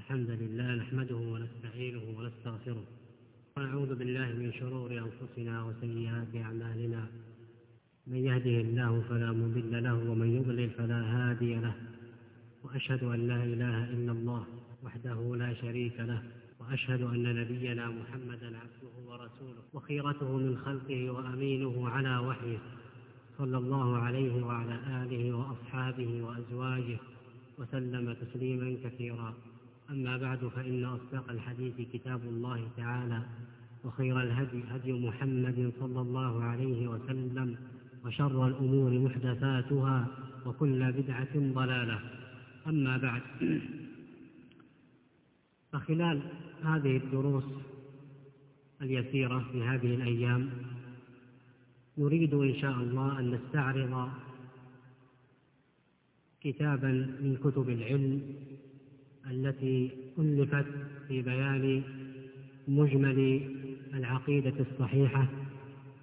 الحمد لله نحمده ونستعينه ونستغفره ونعوذ بالله من شرور أنفسنا وسيئات أعمالنا. من يهده الله فلا مضل له ومن يضلل فلا هادي له. وأشهد أن لا إله إلا الله وحده لا شريك له. وأشهد أن نبينا محمدا عبده ورسوله وخيرته من خلقه وأمينه على وحيه. صلى الله عليه وعلى آله وأصحابه وأزواجه وسلم تسليما كثيرا. أما بعد فإن أصدق الحديث كتاب الله تعالى وخير الهدي هدي محمد صلى الله عليه وسلم وشر الأمور محدثاتها وكل بدعة ضلالة. أما بعد فخلال هذه الدروس اليسيرة في هذه الأيام نريد إن شاء الله أن نستعرض كتابا من كتب العلم التي ألفت في بيان مجمل العقيدة الصحيحة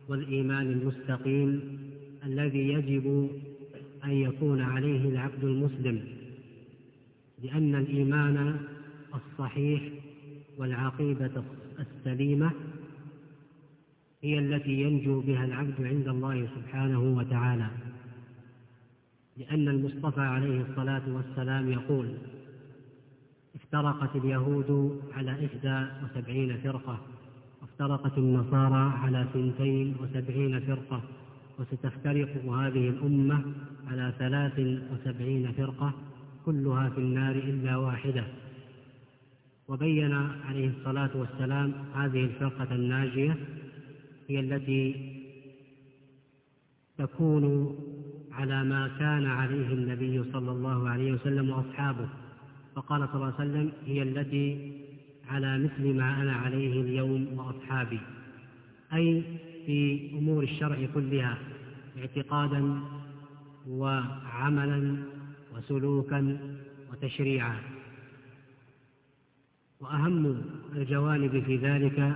والإيمان المستقيم الذي يجب أن يكون عليه العبد المسلم لأن الإيمان الصحيح والعقيدة السليمة هي التي ينجو بها العبد عند الله سبحانه وتعالى. لأن المصطفى عليه الصلاة والسلام يقول افترقت اليهود على إحدى وسبعين فرقة وافترقت النصارى على ثنتين وسبعين فرقة وستفترق هذه الأمة على ثلاث وسبعين فرقة كلها في النار إلا واحدة. وبين عليه الصلاة والسلام هذه الفرقة الناجية هي التي تكون على ما كان عليه النبي صلى الله عليه وسلم وأصحابه. فقال صلى الله عليه وسلم هي التي على مثل ما أنا عليه اليوم وأصحابي. أي في أمور الشرع كلها اعتقادا وعملا وسلوكا وتشريعا. وأهم الجوانب في ذلك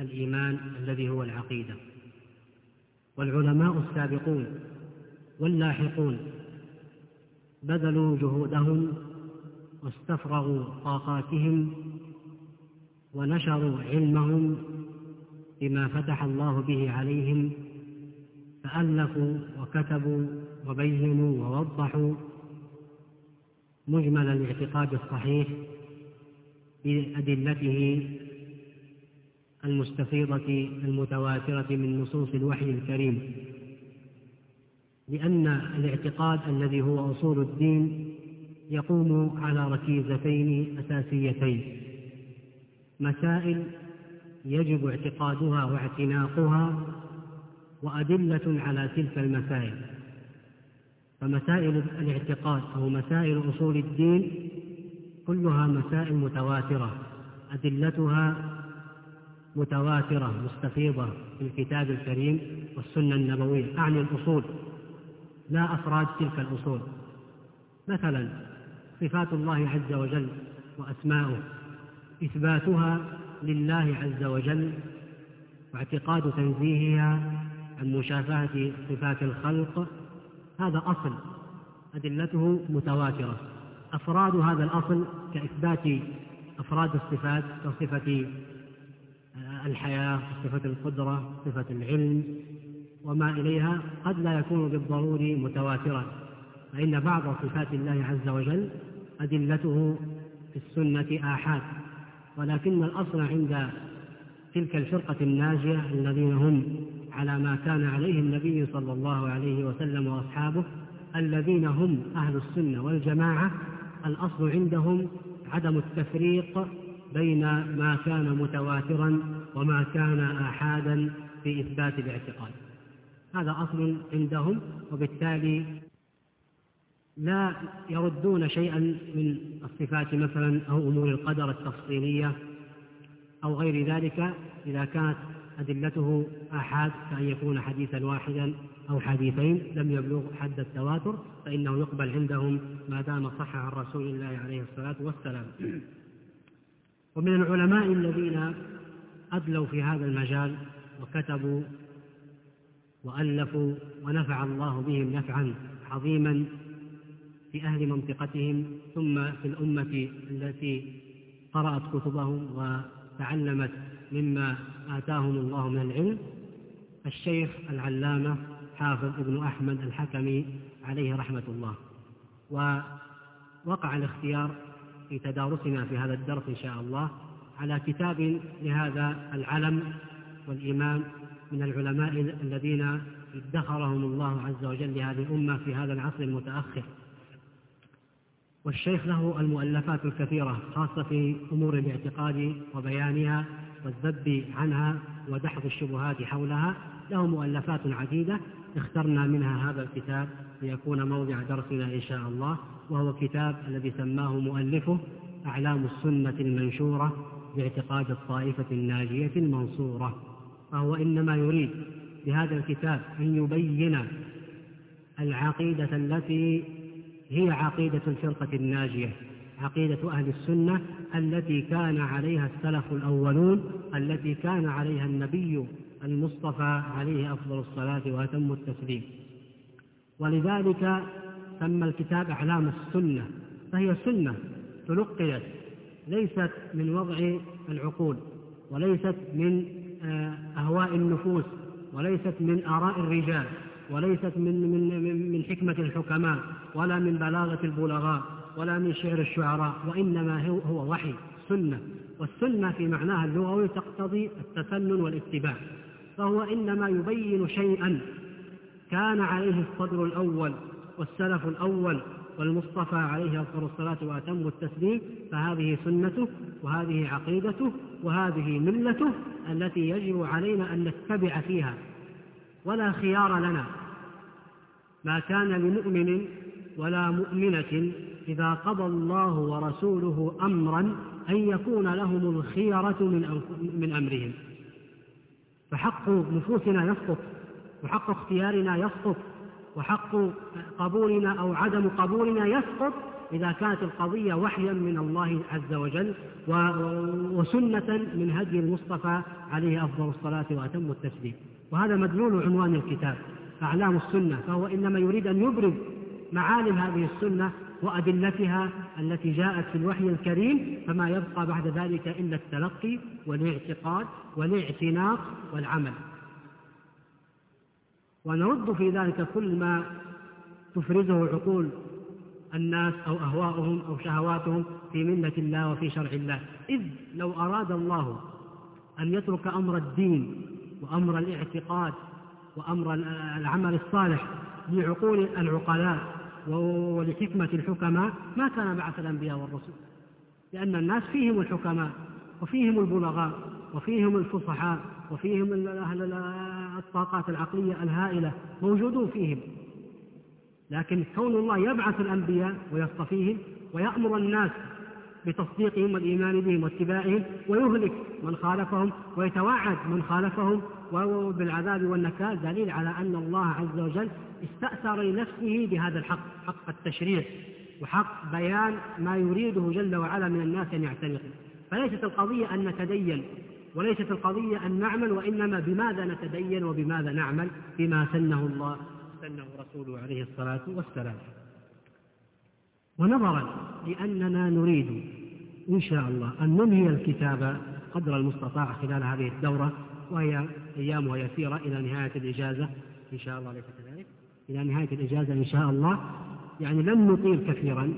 الإيمان الذي هو العقيدة. والعلماء السابقون واللاحقون بذلوا جهودهم واستفرغوا طاقاتهم ونشروا علمهم بما فتح الله به عليهم فألفوا وكتبوا وبينوا ووضحوا مجمل الاعتقاد الصحيح بأدلته المستفيضة المتواترة من نصوص الوحي الكريم لأن الاعتقاد الذي هو أصول الدين يقوم على ركيزتين أساسيتين. مسائل يجب اعتقادها واعتناقها وأدلة على تلك المسائل. فمسائل الاعتقاد أو مسائل أصول الدين كلها مسائل متواترة. أدلتها متواترة مستفيضة في الكتاب الكريم والسنة النبوية. أعني الأصول لا أفراد تلك الأصول. مثلا صفات الله عز وجل وأسماؤه. إثباتها لله عز وجل واعتقاد تنزيهها عن مشافهة صفات الخلق. هذا أصل أدلته متواترة. أفراد هذا الأصل كإثبات أفراد الصفات كصفة الحياة صفة القدرة صفة العلم. وما إليها قد لا يكون بالضروري متواترا فإن بعض صفات الله عز وجل أدلته في السنة آحاد ولكن الأصل عند تلك الفرقة الناجية الذين هم على ما كان عليه النبي صلى الله عليه وسلم وأصحابه الذين هم أهل السنة والجماعة الأصل عندهم عدم التفريق بين ما كان متواترا وما كان آحادا في إثبات الاعتقاد. هذا أصل عندهم وبالتالي لا يردون شيئا من الصفات مثلا أو أمور القدر التفصيلية أو غير ذلك إذا كانت أدلته آحاد كأن يكون حديثا واحدا أو حديثين لم يبلغ حد التواتر فإنه يقبل عندهم ما دام صح عن رسول الله عليه الصلاة والسلام. ومن العلماء الذين أدلوا في هذا المجال وكتبوا وألفوا ونفع الله بهم نفعا عظيما في أهل منطقتهم ثم في الأمة التي قرأت كتبهم وتعلمت مما آتاهم الله من العلم. الشيخ العلامة حافظ ابن أحمد الحكمي عليه رحمة الله. ووقع الاختيار في تدارسنا في هذا الدرس إن شاء الله على كتاب لهذا العلم والإمام من العلماء الذين ادخرهم الله عز وجل لهذه الأمة في هذا العصر المتأخر. والشيخ له المؤلفات الكثيرة خاصة في أمور الاعتقاد وبيانها والذب عنها ودحض الشبهات حولها. له مؤلفات عديدة اخترنا منها هذا الكتاب ليكون موضع درسنا إن شاء الله وهو كتاب الذي سماه مؤلفه أعلام السنة المنشورة باعتقاد الطائفة الناجية المنصورة. فهو إنما يريد بهذا الكتاب أن يبين العقيدة التي هي عقيدة الفرقة الناجية عقيدة أهل السنة التي كان عليها السلف الأولون التي كان عليها النبي المصطفى عليه أفضل الصلاة وأتم التسليم. ولذلك سمى الكتاب أعلام السنة فهي سنة تلقيت ليست من وضع العقول وليست من آه، أهواء النفوس وليست من آراء الرجال وليست من من من حكمة الحكماء. ولا من بلاغة البلغاء ولا من شعر الشعراء وإنما هو, وحي سنة. والسنة في معناها اللغوي تقتضي التسنن والاتباع. فهو إنما يبين شيئا. كان عليه الصدر الأول والسلف الأول والمصطفى عليه أفضل الصلاة وأتم التسليم فهذه سنته وهذه عقيدته وهذه ملته التي يجب علينا أن نتبع فيها. ولا خيار لنا. ما كان لمؤمن ولا مؤمنة إذا قضى الله ورسوله أمرا أن يكون لهم الخيرة من, من أمرهم. فحق نفوسنا يسقط وحق اختيارنا يسقط وحق قبولنا أو عدم قبولنا يسقط إذا كانت القضية وحيا من الله عز وجل وسنة من هدي المصطفى عليه أفضل الصلاة وأتم التسليم. وهذا مدلول عنوان الكتاب أعلام السنة فهو إنما يريد أن يبرز معالم هذه السنة وأدلتها التي جاءت في الوحي الكريم فما يبقى بعد ذلك إلا التلقي والاعتقاد والاعتناق والعمل. ونرد في ذلك كل ما تفرزه عقول الناس أو أهواؤهم أو شهواتهم في ملة الله وفي شرع الله. إذ لو أراد الله أن يترك أمر الدين وأمر الاعتقاد وأمر العمل الصالح لعقول العقلاء ولحكمة الحكماء ما كان بعث الأنبياء والرسل لأن الناس فيهم الحكماء وفيهم البلغاء وفيهم الفصحاء وفيهم أهل الطاقات العقلية الهائلة موجودون فيهم. لكن كون الله يبعث الأنبياء ويصطفيهم ويأمر الناس بتصديقهم والإيمان بهم واتباعهم ويهلك من خالفهم ويتوعد من خالفهم بالعذاب والنكال دليل على أن الله عز وجل استأثر لنفسه بهذا الحق حق التشريع وحق بيان ما يريده جل وعلا من الناس أن يعتنقوا. فليست القضية أن نتدين وليست القضية أن نعمل وإنما بماذا نتدين وبماذا نعمل؟ بما سنه الله سنه رسوله عليه الصلاة والسلام. ونظرا لأننا نريد إن شاء الله أن ننهي الكتاب قدر المستطاع خلال هذه الدورة وهي أيامها يسيرة إلى نهاية الإجازة. إن شاء الله ليس كذلك إلى نهاية الإجازة إن شاء الله. يعني لن نطيل كثيرا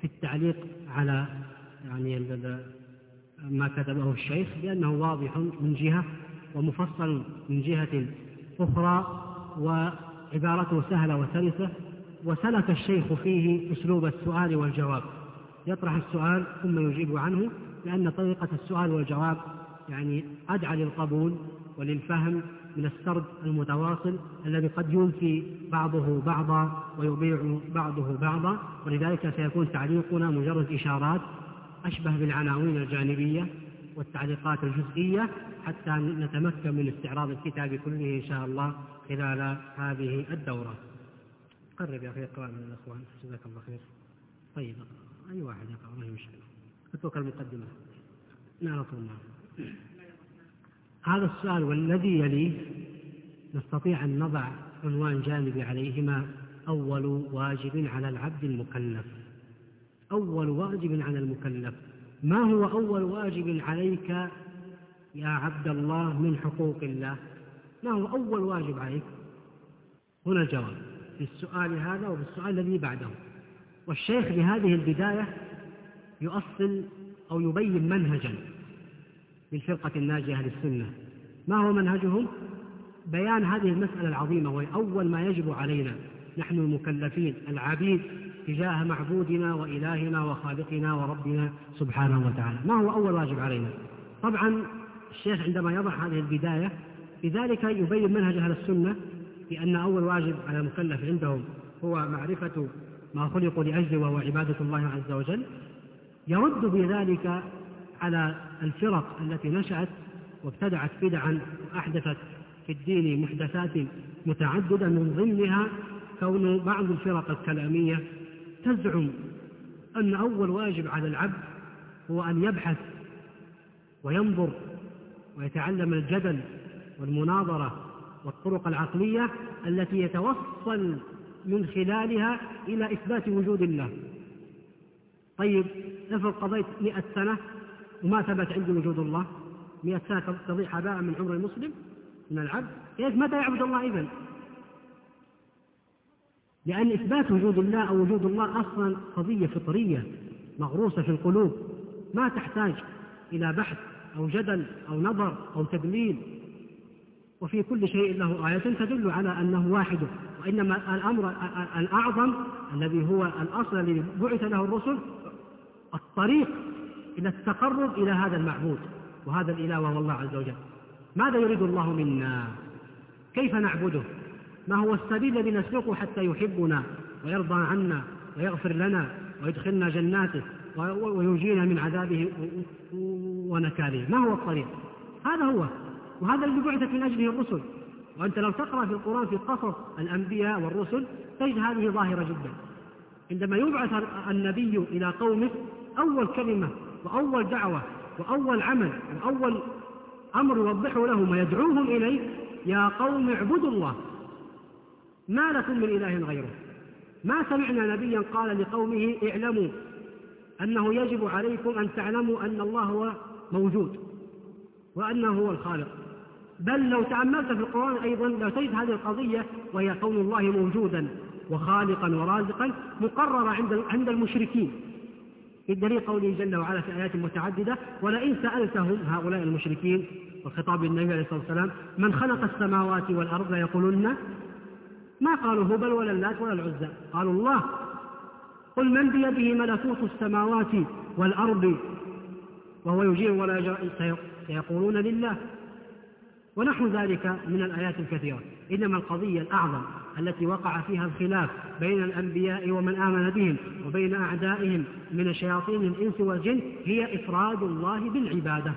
في التعليق على يعني ما كتبه الشيخ لأنه واضح من جهة ومفصل من جهة أخرى وعبارته سهلة وسلسة. وسلك الشيخ فيه أسلوب السؤال والجواب. يطرح السؤال ثم يجيب عنه لأن طريقة السؤال والجواب يعني أدعى للقبول وللفهم من السرد المتواصل الذي قد ينفي بعضه بعضا ويضيع بعضه بعضا ولذلك سيكون تعليقنا مجرد إشارات أشبه بالعناوين الجانبية والتعليقات الجزئية حتى نتمكن من استعراض الكتاب كله إن شاء الله خلال هذه الدورة. قرب يا أخي اقرأ من الأخوان. جزاك الله خير. طيب أي واحد يقرأ؟ ما هي مشكلة أترك المقدمة. نعرف الله هذا السؤال والذي يليه نستطيع أن نضع عنوان جانبي عليهما. أول واجب على العبد المكلف. أول واجب على المكلف. ما هو أول واجب عليك يا عبد الله من حقوق الله؟ ما هو أول واجب عليك؟ هنا الجواب في السؤال هذا وفي السؤال الذي بعده. والشيخ بهذه البداية يؤصل أو يبين منهجا. للفرقة الناجية للسنة ما هو منهجهم؟ بيان هذه المسألة العظيمة وهي أول ما يجب علينا نحن المكلفين العبيد تجاه معبودنا وإلهنا وخالقنا وربنا سبحانه وتعالى. ما هو أول واجب علينا؟ طبعا الشيخ عندما يضع هذه البداية بذلك يبين منهج أهل السنة بأن أول واجب على المكلف عندهم هو معرفة ما خلقوا لأجله وهو عبادة الله عز وجل. يرد بذلك على الفرق التي نشأت وابتدعت بدعا وأحدثت في الدين محدثات متعددة من ضمنها كون بعض الفرق الكلامية تزعم أن أول واجب على العبد هو أن يبحث وينظر ويتعلم الجدل والمناظرة والطرق العقلية التي يتوصل من خلالها إلى إثبات وجود الله. طيب افرض قضيت مئة سنة وما ثبت عندي وجود الله. مئة سنة تضيع هباء من عمر المسلم من العبد. كيف متى يعبد الله إذن؟ لأن إثبات وجود الله أو وجود الله أصلا قضية فطرية مغروسة في القلوب. ما تحتاج إلى بحث أو جدل أو نظر أو تدليل. وفي كل شيء له آية تدل على أنه واحد. وإنما الأمر الأعظم الذي هو الأصل الذي بعث له الرسل الطريق إلى التقرب إلى هذا المعبود وهذا الإله وهو الله عز وجل. ماذا يريد الله منا؟ كيف نعبده؟ ما هو السبيل الذي نسلكه حتى يحبنا ويرضى عنا ويغفر لنا ويدخلنا جناته وينجينا من عذابه ونكاله؟ ما هو الطريق؟ هذا هو. وهذا الذي بعثت من أجله الرسل. وأنت لو تقرأ في القرآن في قصص الأنبياء والرسل تجد هذه ظاهرة جدا. عندما يبعث النبي إلى قومه أول كلمة وأول دعوة وأول عمل وأول أمر يوضحه لهم ويدعوهم إليه يا قوم اعبدوا الله. ما لكم من إله غيره. ما سمعنا نبيا قال لقومه اعلموا أنه يجب عليكم أن تعلموا أن الله هو موجود وأنه هو الخالق. بل لو تأملت في القرآن أيضا لو تجد هذه القضية وهي كون الله موجودا وخالقا ورازقا مقررة عند عند المشركين. الدليل قوله جل وعلا في آيات متعددة ولئن سألتهم هؤلاء المشركين والخطاب للنبي عليه الصلاة والسلام من خلق السماوات والأرض ليقولن ما قالوا هبل ولا اللات ولا العزى. قالوا الله. قل من بيده ملكوت السماوات والأرض؟ وهو يجير ولا يجير سيقولون لله. ونحو ذلك من الآيات الكثيرة. إنما القضية الأعظم التي وقع فيها الخلاف بين الأنبياء ومن آمن بهم وبين أعدائهم من الشياطين الإنس والجن هي إفراد الله بالعبادة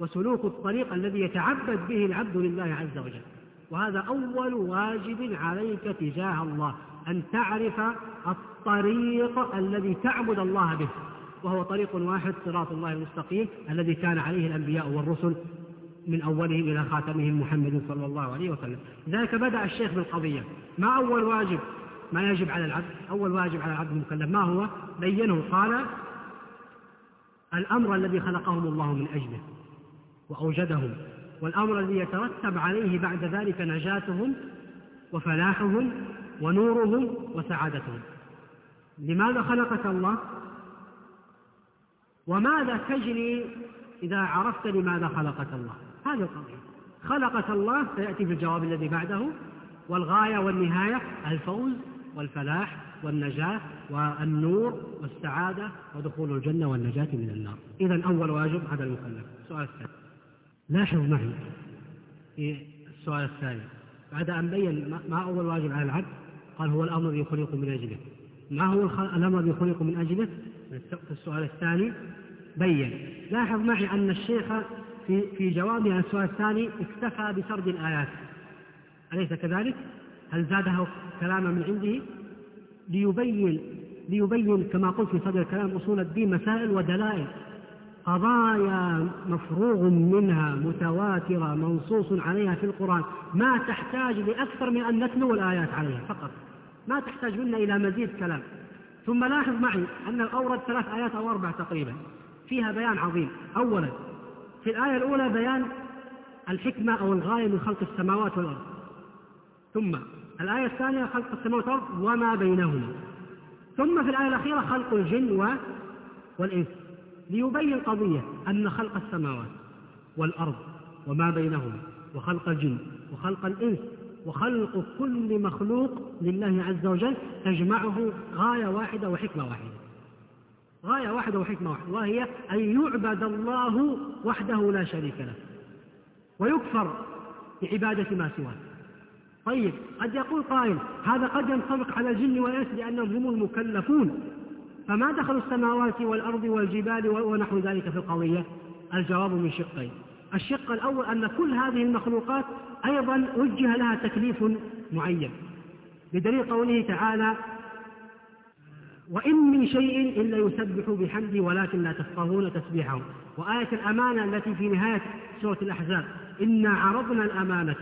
وسلوك الطريق الذي يتعبد به العبد لله عز وجل. وهذا أول واجب عليك تجاه الله أن تعرف الطريق الذي تعبد الله به. وهو طريق واحد صراط الله المستقيم الذي كان عليه الأنبياء والرسل من أولهم إلى خاتمهم محمد صلى الله عليه وسلم. لذلك بدأ الشيخ بالقضية. ما أول واجب؟ ما يجب على العبد أول واجب على العبد المكلف ما هو؟ بينه قال الأمر الذي خلقهم الله من أجله وأوجدهم والأمر الذي يترتب عليه بعد ذلك نجاتهم وفلاحهم ونورهم وسعادتهم. لماذا خلقك الله؟ وماذا تجني إذا عرفت لماذا خلقك الله؟ هذه القضية. خلقك الله سيأتي في الجواب الذي بعده والغاية والنهاية الفوز والفلاح والنجاة والنور والسعادة ودخول الجنة والنجاة من النار. إذا أول واجب على المكلف. السؤال الثاني. لاحظ معي. في السؤال الثاني. بعد أن بين ما أول واجب على العبد؟ قال هو الأمر الذي خلق من أجله. ما هو الأمر الذي خلق من أجله؟ في السؤال الثاني. بين. لاحظ معي أن الشيخ في في جوابه عن السؤال الثاني اكتفى بسرد الآيات. أليس كذلك؟ هل زاده كلاما من عنده؟ ليبين ليبين كما قلت في صدر الكلام أصول الدين مسائل ودلائل. قضايا مفروغ منها متواترة منصوص عليها في القرآن ما تحتاج لأكثر من أن نتلو الآيات عليها فقط. ما تحتاج منا إلى مزيد كلام. ثم لاحظ معي أنه أورد ثلاث آيات أو أربع تقريبا. فيها بيان عظيم. أولا في الآية الأولى بيان الحكمة أو الغاية من خلق السماوات والأرض. ثم الآية الثانية خلق السماوات والأرض وما بينهما. ثم في الآية الأخيرة خلق الجن والإنس. ليبين قضية أن خلق السماوات والأرض وما بينهما وخلق الجن وخلق الإنس وخلق كل مخلوق لله عز وجل تجمعه غاية واحدة وحكمة واحدة. غاية واحدة وحكمة واحدة وهي أن يعبد الله وحده لا شريك له ويكفر بعبادة ما سواه. طيب قد يقول قائل هذا قد ينطبق على الجن والإنس لأنهم هم المكلفون. فما دخل السماوات والأرض والجبال ونحو ذلك في القضية؟ الجواب من شقين. الشق الأول أن كل هذه المخلوقات أيضا وجه لها تكليف معين. بدليل قوله تعالى وإن من شيء إلا يسبح بحمده ولكن لا تفقهون تسبيحهم وآية الأمانة التي في نهاية سورة الأحزاب إنا عرضنا الأمانة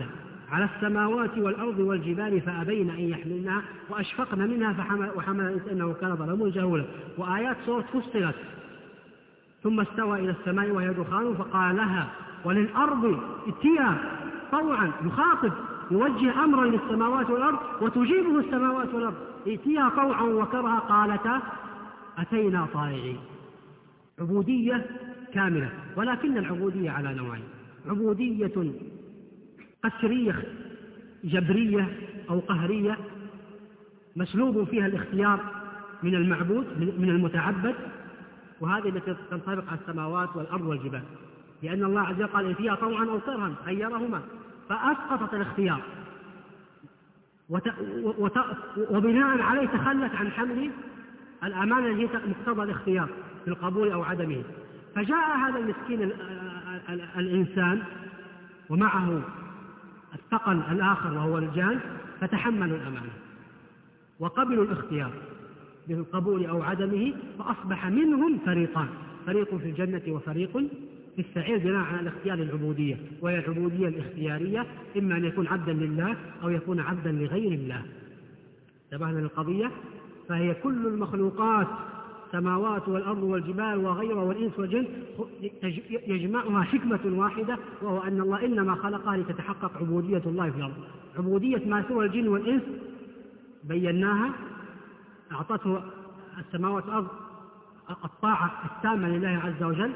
على السماوات والأرض والجبال فأبين أن يحملنها وأشفقن منها فحمل وحمل الإنسان إنه كان ظلما جهولا. وآيات سورة فصلت. ثم استوى إلى السماء وهي دخان فقال لها وللأرض اتيا طوعا يخاطب يوجه أمرا للسماوات والأرض وتجيبه السماوات والأرض. ائتيا طوعا وكرها قالتا أتينا طائعين. عبودية كاملة ولكن العبودية على نوعين عبودية قسرية جبرية أو قهرية مسلوب فيها الاختيار من المعبود من المتعبد وهذه التي تنطبق على السماوات والأرض والجبال لأن الله عز وجل قال فيها طوعا أو كرها خيرهما فأسقطت الاختيار. وبناء عليه تخلت عن حمل الأمانة التي مقتضى الاختيار في القبول أو عدمه فجاء هذا المسكين ال... ال... الإنسان ومعه الثقل الآخر وهو الجان فتحملوا الأمانة. وقبلوا الاختيار بالقبول أو عدمه فأصبح منهم فريقان فريق في الجنة وفريق في السعير بناء على الاختيار العبودية. وهي العبودية الاختيارية إما أن يكون عبدا لله أو يكون عبدا لغير الله. انتبهنا للقضية؟ فهي كل المخلوقات السماوات والأرض والجبال وغيرها والإنس والجن يجمعها حكمة واحدة وهو أن الله إنما خلقها لتتحقق عبودية الله في الأرض. عبودية ما سوى الجن والإنس بيناها أعطته السماوات والأرض الطاعة التامة لله عز وجل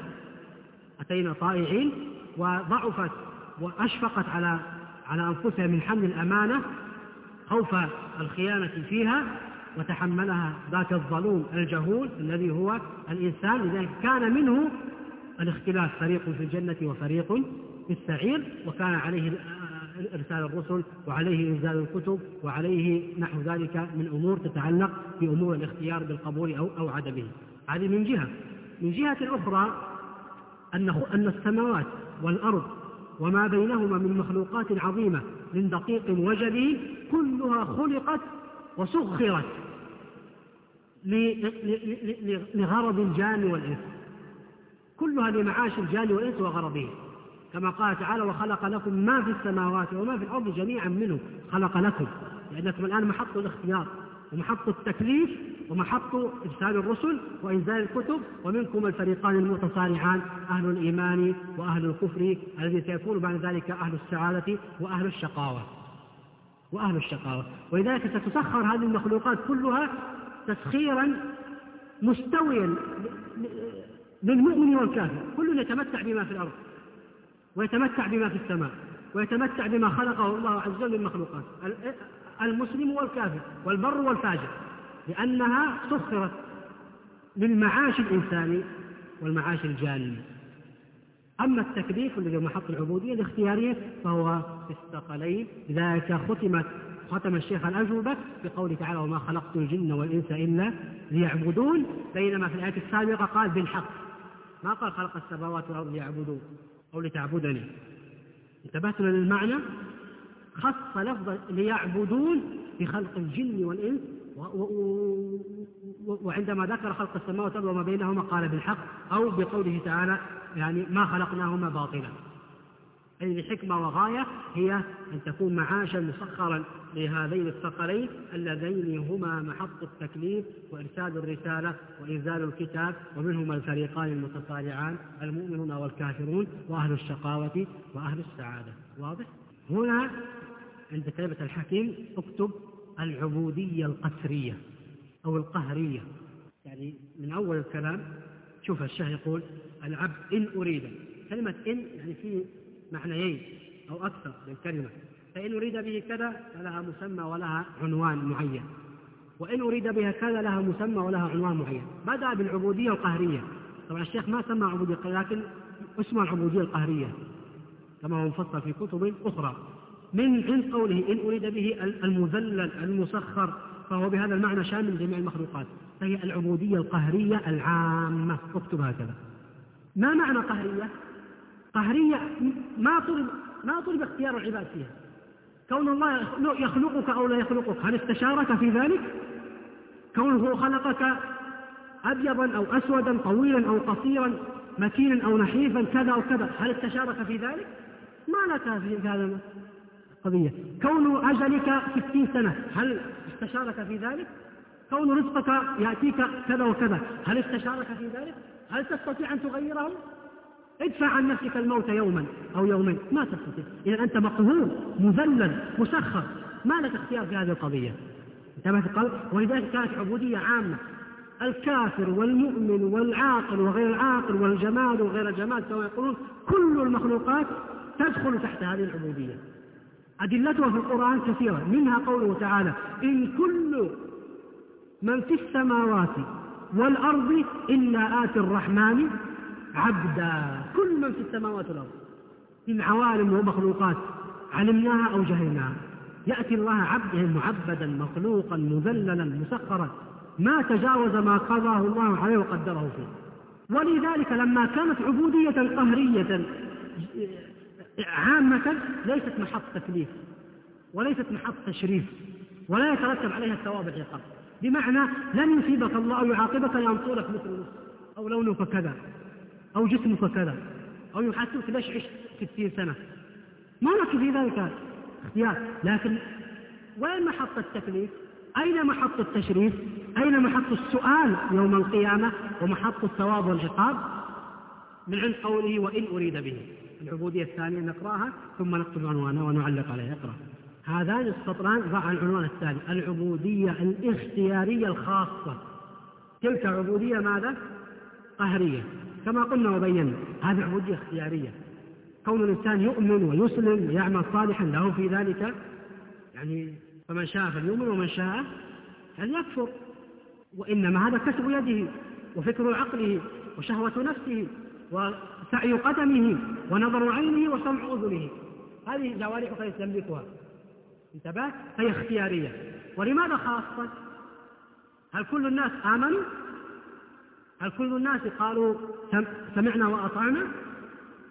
أتينا طائعين وضعفت وأشفقت على على أنفسها من حمل الأمانة خوف الخيانة فيها. وتحملها ذاك الظلوم الجهول الذي هو الإنسان لذلك كان منه الاختلاف فريق في الجنة وفريق في السعير وكان عليه إرسال الرسل وعليه إنزال الكتب وعليه نحو ذلك من أمور تتعلق بأمور الاختيار بالقبول أو أو عدمه هذه من جهة. من جهة أخرى أن أن السماوات والأرض وما بينهما من مخلوقات عظيمة من دقيق وجلي كلها خلقت وسخرت. لغرض الجان والإنس. كلها لمعاش الجان والإنس وغرضه كما قال تعالى وخلق لكم ما في السماوات وما في الأرض جميعا منه خلق لكم. لأنكم الآن محط الاختيار ومحط التكليف ومحط إرسال الرسل وإنزال الكتب ومنكم الفريقان المتصارعان أهل الإيمان وأهل الكفر الذي سيكون بعد ذلك أهل السعادة وأهل الشقاوة. وأهل الشقاوة. ولذلك ستسخر هذه المخلوقات كلها تسخيرا مستويا للمؤمن والكافر. كل يتمتع بما في الأرض ويتمتع بما في السماء ويتمتع بما خلقه الله عز وجل من مخلوقات. المسلم والكافر والبر والفاجر لأنها سخرت للمعاش الإنساني والمعاش الجاني. أما التكليف الذي هو محط العبودية الاختيارية فهو في الثقلين لذلك ختمت ختم الشيخ الأجوبة بقوله تعالى وما خلقت الجن والإنس إلا ليعبدون. بينما في الآية السابقة قال بالحق. ما قال خلق السماوات والأرض ليعبدون؟ أو لتعبدني. انتبهتم للمعنى؟ خص لفظ ليعبدون بخلق الجن والإنس وعندما ذكر خلق السماوات والأرض وما بينهما قال بالحق أو بقوله تعالى يعني ما خلقناهما باطلا. أي لحكمة وغاية هي أن تكون معاشا مسخرا لهذين الثقلين اللذين هما محط التكليف وإرسال الرسالة وإنزال الكتاب ومنهما الفريقان المتصارعان المؤمنون والكافرون وأهل الشقاوة وأهل السعادة. واضح؟ هنا عند كلمة الحكيم اكتب العبودية القسرية أو القهرية. يعني من أول الكلام شوف الشيخ يقول العبد إن أريد. كلمة إن يعني في معنيين أو أكثر للكلمة فإن أريد به كذا فلها مسمى ولها عنوان معين. وإن أريد بها كذا لها مسمى ولها عنوان معين. بدأ بالعبودية القهرية. طبعا الشيخ ما سمى عبودية لكن اسمها العبودية القهرية كما هو مفصل في كتب أخرى. من عند قوله إن أريد به المذلل المسخر فهو بهذا المعنى شامل جميع المخلوقات. فهي العبودية القهرية العامة. اكتب هكذا. ما معنى قهرية؟ قهرية ما طلب ما طلب اختيار العباد فيها كون الله يخلقك أو لا يخلقك هل استشارك في ذلك؟ كونه خلقك أبيضا أو أسودا طويلا أو قصيرا متينا أو نحيفا كذا أو كذا هل استشارك في ذلك؟ ما لك في هذا القضية كون أجلك ستين سنة هل استشارك في ذلك؟ كون رزقك يأتيك كذا وكذا هل استشارك في ذلك؟ هل تستطيع أن تغيره؟ ادفع عن نفسك الموت يوما أو يومين. ما تستطيع. إذا أنت مقهور مذلل مسخر. ما لك اختيار في هذه القضية؟ انتبهت القلب ولذلك كانت عبودية عامة. الكافر والمؤمن والعاقل وغير العاقل والجماد وغير الجماد كما يقولون كل المخلوقات تدخل تحت هذه العبودية. أدلتها في القرآن كثيرة. منها قوله تعالى إن كل من في السماوات والأرض إلا آتي الرحمن عبدا كل من في السماوات والأرض. من عوالم ومخلوقات علمناها أو جهلناها. يأتي الله عبده معبدا مخلوقا مذللا مسخرا. ما تجاوز ما قضاه الله عليه وقدره فيه. ولذلك لما كانت عبودية قهرية عامة ليست محط تكليف وليست محط تشريف ولا يترتب عليها الثواب العقاب. بمعنى لن يصيبك الله أو يعاقبك طولك مثل نصف أو لونك كذا. أو جسمك كذا أو يحاسبك ليش عشت ستين سنة. ما لك في ذلك اختيار لكن وين محط التكليف؟ أين محط التشريف؟ أين محط السؤال يوم القيامة؟ ومحط الثواب والعقاب؟ من عند قوله وإن أريد به. العبودية الثانية نقرأها ثم نكتب عنوانها ونعلق عليها. اقرأ. هذان السطران ضع العنوان الثاني. العبودية الاختيارية الخاصة. تلك عبودية ماذا؟ قهرية. كما قلنا وبينا هذه عبودية اختيارية. كون الإنسان يؤمن ويسلم ويعمل صالحا له في ذلك يعني فمن شاء فليؤمن ومن شاء فليكفر. وإنما هذا كسب يده وفكر عقله وشهوة نفسه وسعي قدمه ونظر عينه وسمع أذنه. هذه جوارحك تملكها انتبه هي اختيارية. ولماذا خاصة؟ هل كل الناس آمنوا؟ هل كل الناس قالوا سمعنا وأطعنا؟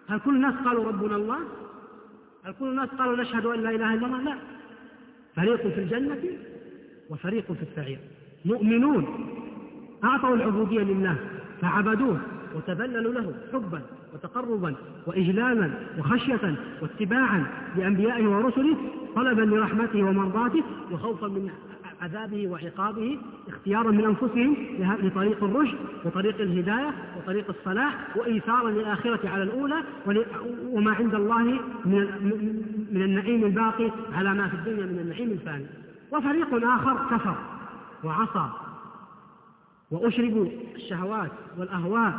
هل كل الناس قالوا ربنا الله؟ هل كل الناس قالوا نشهد أن لا إله إلا الله؟ لا. فريق في الجنة وفريق في السعير. مؤمنون. أعطوا العبودية لله فعبدوه وتذللوا له حبا وتقربا وإجلالا وخشية واتباعا لأنبيائه ورسله طلبا لرحمته ومرضاته وخوفا من عذابه وعقابه اختيارا من أنفسهم لطريق الرشد وطريق الهداية وطريق الصلاح وإيثارا للآخرة على الأولى وما عند الله من النعيم الباقي على ما في الدنيا من النعيم الفاني. وفريق آخر كفر وعصى وأشربوا الشهوات والأهواء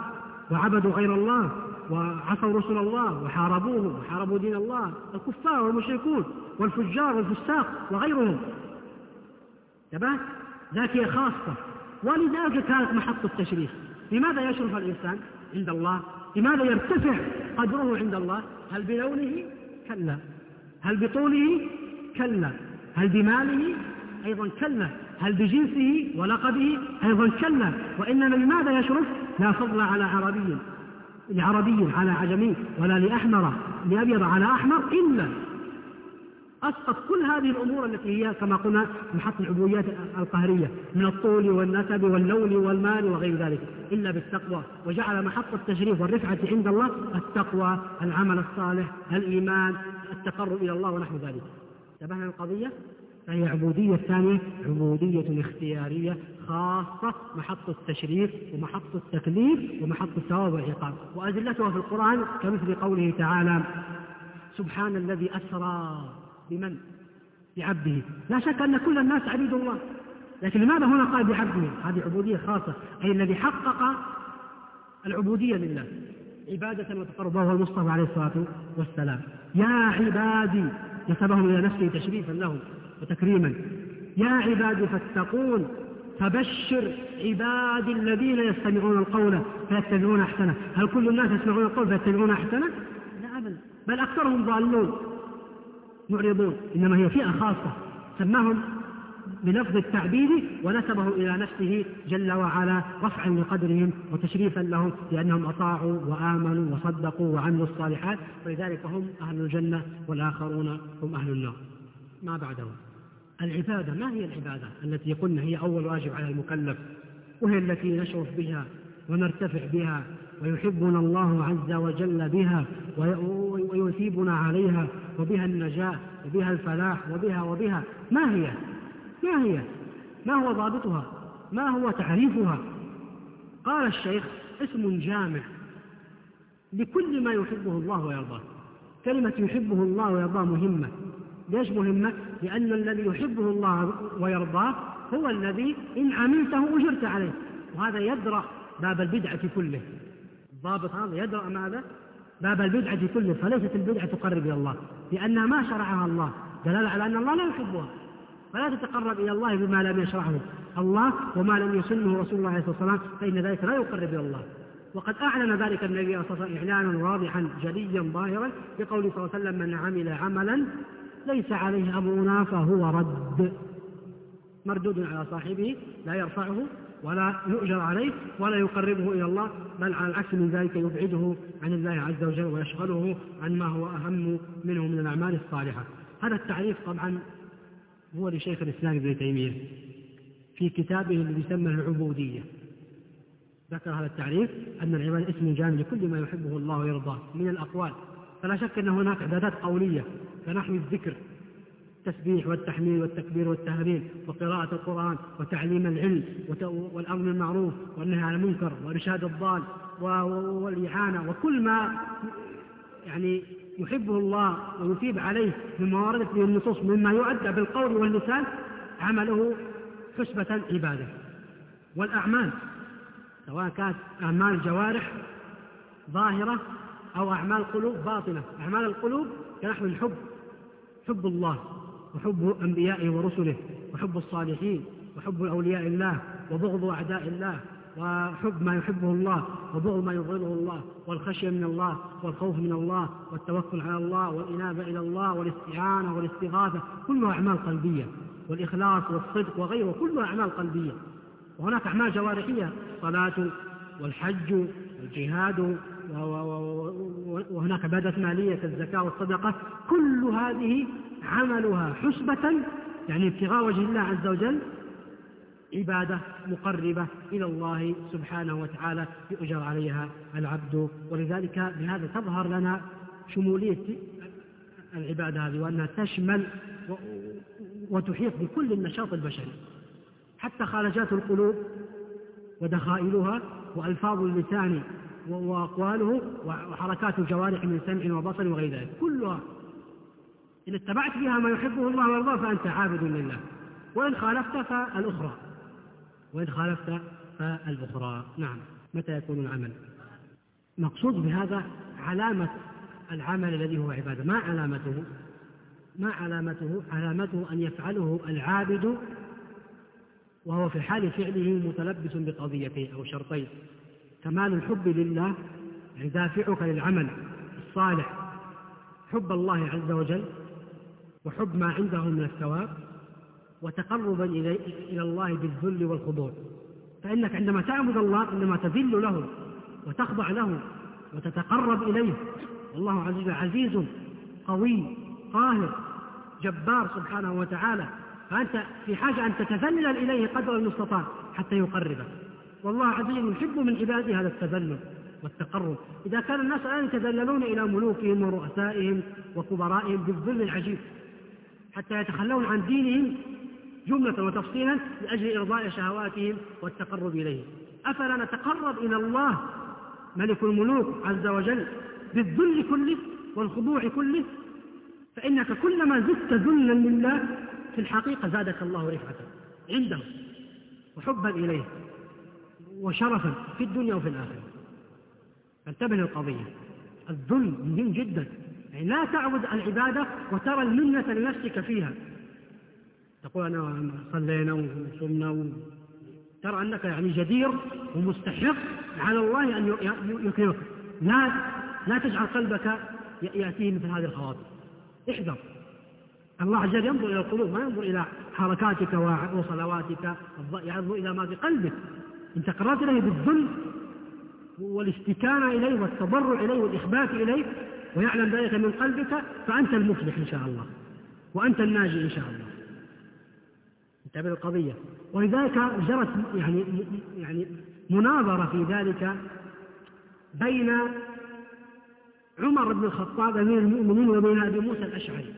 وعبدوا غير الله وعصوا رسل الله وحاربوه وحاربوا دين الله. الكفار والمشركون والفجار والفساق وغيرهم تبع ذاتية خاصة. ولذلك كانت محط التشريف لماذا يشرف الإنسان عند الله؟ لماذا يرتفع قدره عند الله؟ هل بلونه؟ كلا. هل بطوله؟ كلا. هل بماله؟ أيضا كلا. هل بجنسه ولقبه؟ أيضا كلا. وإنما لماذا يشرف؟ لا فضل على عربي لعربي على عجمي ولا لأحمر لأبيض على أحمر إلا أسقط كل هذه الأمور التي هي كما قلنا محط العبوديات القهرية من الطول والنسب واللون والمال وغير ذلك إلا بالتقوى. وجعل محط التشريف والرفعة عند الله التقوى العمل الصالح الإيمان التقرب إلى الله ونحو ذلك. انتبهنا القضية فهي عبودية ثانية عبودية اختيارية خاصة محط التشريف ومحط التكليف ومحط الثواب والعقاب. وأدلتها في القرآن كمثل قوله تعالى سبحان الذي أسرى بمن؟ بعبده. لا شك أن كل الناس عبيد الله. لكن لماذا هنا قال بعبده هذه عبودية خاصة. أي الذي حقق العبودية لله. عبادة وتقربه هو المصطفى عليه الصلاة والسلام. يا عبادي نسبهم إلى نفسه تشريفا لهم وتكريما. يا عبادي فاتقون فبشر عبادي الذين يستمعون القول فيتبعون أحسنه، هل كل الناس يسمعون القول فيتبعون أحسنه؟ لا ابدا، بل أكثرهم ضالون. معرضون، إنما هي فئة خاصة. سماهم بلفظ التعبيد ونسبه إلى نفسه جل وعلا رفعا لقدرهم وتشريفا لهم لأنهم أطاعوا وآمنوا وصدقوا وعملوا الصالحات ولذلك هم أهل الجنة والآخرون هم أهل النار. ما بعدهم؟ العبادة. ما هي العبادة التي قلنا هي أول واجب على المكلف؟ وهي التي نشرف بها ونرتفع بها ويحبنا الله عز وجل بها ويثيبنا عليها وبها النجاة وبها الفلاح وبها وبها. ما هي؟ ما هي؟ ما هو ضابطها؟ ما هو تعريفها قال الشيخ اسم جامع. لكل ما يحبه الله ويرضاه. كلمة يحبه الله ويرضاه مهمة. ليش مهمة؟ لأن الذي يحبه الله ويرضاه هو الذي إن عملته أجرت عليه. وهذا يدرأ باب البدعة كله. الضابط هذا يدرأ ماذا؟ باب البدعة كله فليست البدعة تقرب إلى الله لأنها ما شرعها الله. دلالة على أن الله لا يحبها. فلا تتقرب إلى الله بما لم يشرعه الله وما لم يسنه رسول الله صلى الله عليه وسلم فإن ذلك لا يقرب إلى الله. وقد أعلن ذلك النبي صلى الله عليه وسلم إعلانا واضحا جليا ظاهرا بقوله صلى الله عليه وسلم من عمل عملا ليس عليه أمرنا فهو رد. مردود على صاحبه لا يرفعه. ولا يؤجر عليه ولا يقربه إلى الله بل على العكس من ذلك يبعده عن الله عز وجل ويشغله عن ما هو أهم منه من الأعمال الصالحة. هذا التعريف طبعا هو لشيخ الإسلام ابن تيمية في كتابه الذي يسمى العبودية. ذكر هذا التعريف أن العبادة اسم جامع لكل ما يحبه الله ويرضاه من الأقوال. فلا شك أن هناك عبادات قولية كنحو الذكر التسبيح والتحميد والتكبير والتهليل وقراءة القرآن وتعليم العلم والأمر بالمعروف والنهي عن المنكر وإرشاد الضال والإعانة وكل ما يعني يحبه الله ويثيب عليه مما وردت به النصوص مما يؤدى بالقول واللسان عمله حسبة عبادة والأعمال سواء كانت أعمال جوارح ظاهرة أو أعمال قلوب باطنة. أعمال القلوب كنحو الحب حب الله. وحب أنبيائه ورسله وحب الصالحين وحب أولياء الله وبغض أعداء الله وحب ما يحبه الله وبغض ما يبغضه الله والخشية من الله والخوف من الله والتوكل على الله والإنابة إلى الله والاستعانة والاستغاثة كلها أعمال قلبية والإخلاص والصدق وغيره كلها أعمال قلبية. وهناك أعمال جوارحية الصلاة والحج والجهاد وهناك عبادات مالية كالزكاة والصدقة كل هذه عملها حسبة يعني ابتغاء وجه الله عز وجل عبادة مقربة إلى الله سبحانه وتعالى يؤجر عليها العبد. ولذلك بهذا تظهر لنا شمولية العبادة هذه وأنها تشمل وتحيط بكل النشاط البشري حتى خارجات القلوب ودخائلها وألفاظ اللسان وأقواله وحركات الجوارح من سمع وبصر وغير ذلك. كلها. إن اتبعت فيها ما يحبه الله ويرضاه فأنت عابد لله. وإن خالفت فالأخرى. وإن خالفت فالأخرى. نعم. متى يكون العمل؟ مقصود بهذا علامة العمل الذي هو عبادة. ما علامته؟ ما علامته؟ علامته أن يفعله العابد وهو في حال فعله متلبس بقضيتين أو شرطين. كمال الحب لله دافعك للعمل الصالح. حب الله عز وجل وحب ما عنده من الثواب وتقربا إلى الله بالذل والخضوع. فإنك عندما تعبد الله إنما تذل له وتخضع له وتتقرب إليه والله عز وجل عزيز قوي قاهر جبار سبحانه وتعالى. فأنت في حاجة أن تتذلل إليه قدر المستطاع حتى يقربك. والله عز وجل يحب من عباده هذا التذلل والتقرب. إذا كان الناس الآن يتذللون إلى ملوكهم ورؤسائهم وكبرائهم بالذل العجيب حتى يتخلون عن دينهم جملة وتفصيلا لأجل إرضاء شهواتهم والتقرب إليه أفلا نتقرب إلى الله ملك الملوك عز وجل بالذل كله والخضوع كله؟ فإنك كلما زدت ذلا لله في الحقيقة زادك الله رفعة عنده وحبا إليه. وشرفا في الدنيا وفي الآخرة. فانتبه للقضية. الذل مهم جدا. يعني لا تعبد العبادة وترى المنة لنفسك فيها. تقول أنا صلينا وصمنا ترى أنك يعني جدير ومستحق على الله أن يكرمك لا لا تجعل قلبك يأتيه مثل هذه الخواطر. احذر. الله عز وجل ينظر إلى القلوب ما ينظر إلى حركاتك وصلواتك ينظر إلى ما في قلبك. إن تقررت إليه بالذل والاستكانة إليه والتضرع إليه والإخبات إليه ويعلم ذلك من قلبك فأنت المفلح إن شاء الله وأنت الناجي إن شاء الله. انتبه القضية ولذلك جرت يعني يعني مناظرة في ذلك بين عمر بن الخطاب أمير المؤمنين وبين أبي موسى الأشعري.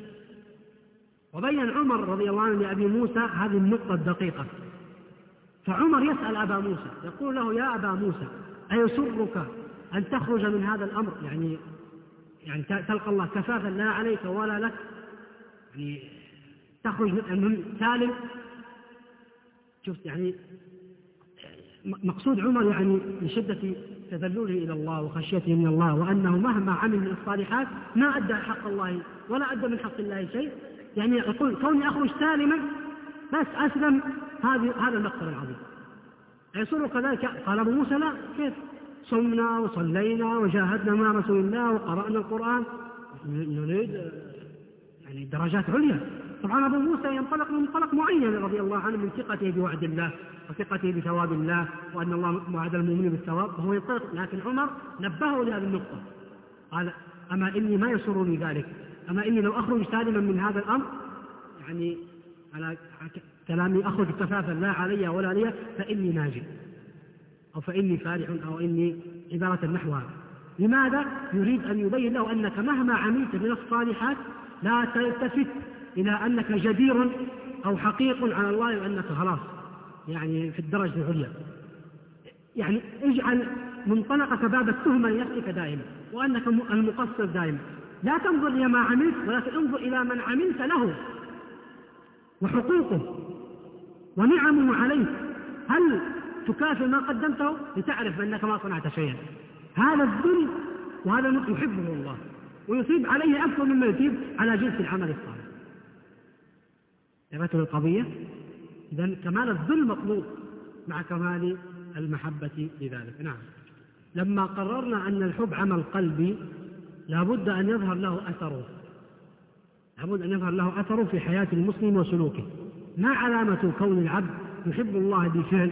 وبين عمر رضي الله عنه لأبي موسى هذه النقطة الدقيقة. فعمر يسأل أبا موسى يقول له يا أبا موسى أيسرك أن تخرج من هذا الأمر؟ يعني يعني تلقى الله كفافا لا عليك ولا لك. يعني تخرج من سالم. شفت يعني مقصود عمر يعني من شدة تذلله إلى الله وخشيته من الله وأنه مهما عمل من الصالحات ما أدى حق الله ولا أدى من حق الله شيء. يعني يقول كوني أخرج سالما بس أسلم هذا هذا المقصد العظيم. يصير كذلك قال أبو موسى لا كيف؟ صمنا وصلينا وجاهدنا مع رسول الله وقرأنا القرآن. نريد يعني درجات عليا. طبعا أبو موسى ينطلق من منطلق معين رضي الله عنه من ثقته بوعد الله وثقته بثواب الله وأن الله وعد المؤمنين بالثواب وهو ينطلق. لكن عمر نبهه لهذه النقطة. قال أما إني ما يسرني ذلك؟ أما إني لو أخرج سالما من هذا الأمر يعني على كلامي أخرج كفافا لا علي ولا لي فإني ناجي. أو فإني فارح أو إني عبارة نحوها لماذا؟ يريد أن يبين له أنك مهما عملت من الصالحات لا تلتفت إلى أنك جدير أو حقيق على الله وأنك خلاص يعني في الدرجة العليا. يعني اجعل منطلقك باب التهمة لنفسك دائما وأنك المقصر دائما. لا تنظر إلى ما عملت ولكن انظر إلى من عملت له وحقوقه. ونعمه عليك. هل تكافئ ما قدمته؟ لتعرف أنك ما صنعت شيئا. هذا الذل وهذا يحبه الله. ويصيب عليه أكثر مما يصيب على جنس العمل الصالح. انتبهتوا للقضية إذا كمال الذل مطلوب مع كمال المحبة لذلك. نعم. لما قررنا أن الحب عمل قلبي لابد أن يظهر له أثره. لابد أن يظهر له أثره في حياة المسلم وسلوكه. ما علامة كون العبد يحب الله بالفعل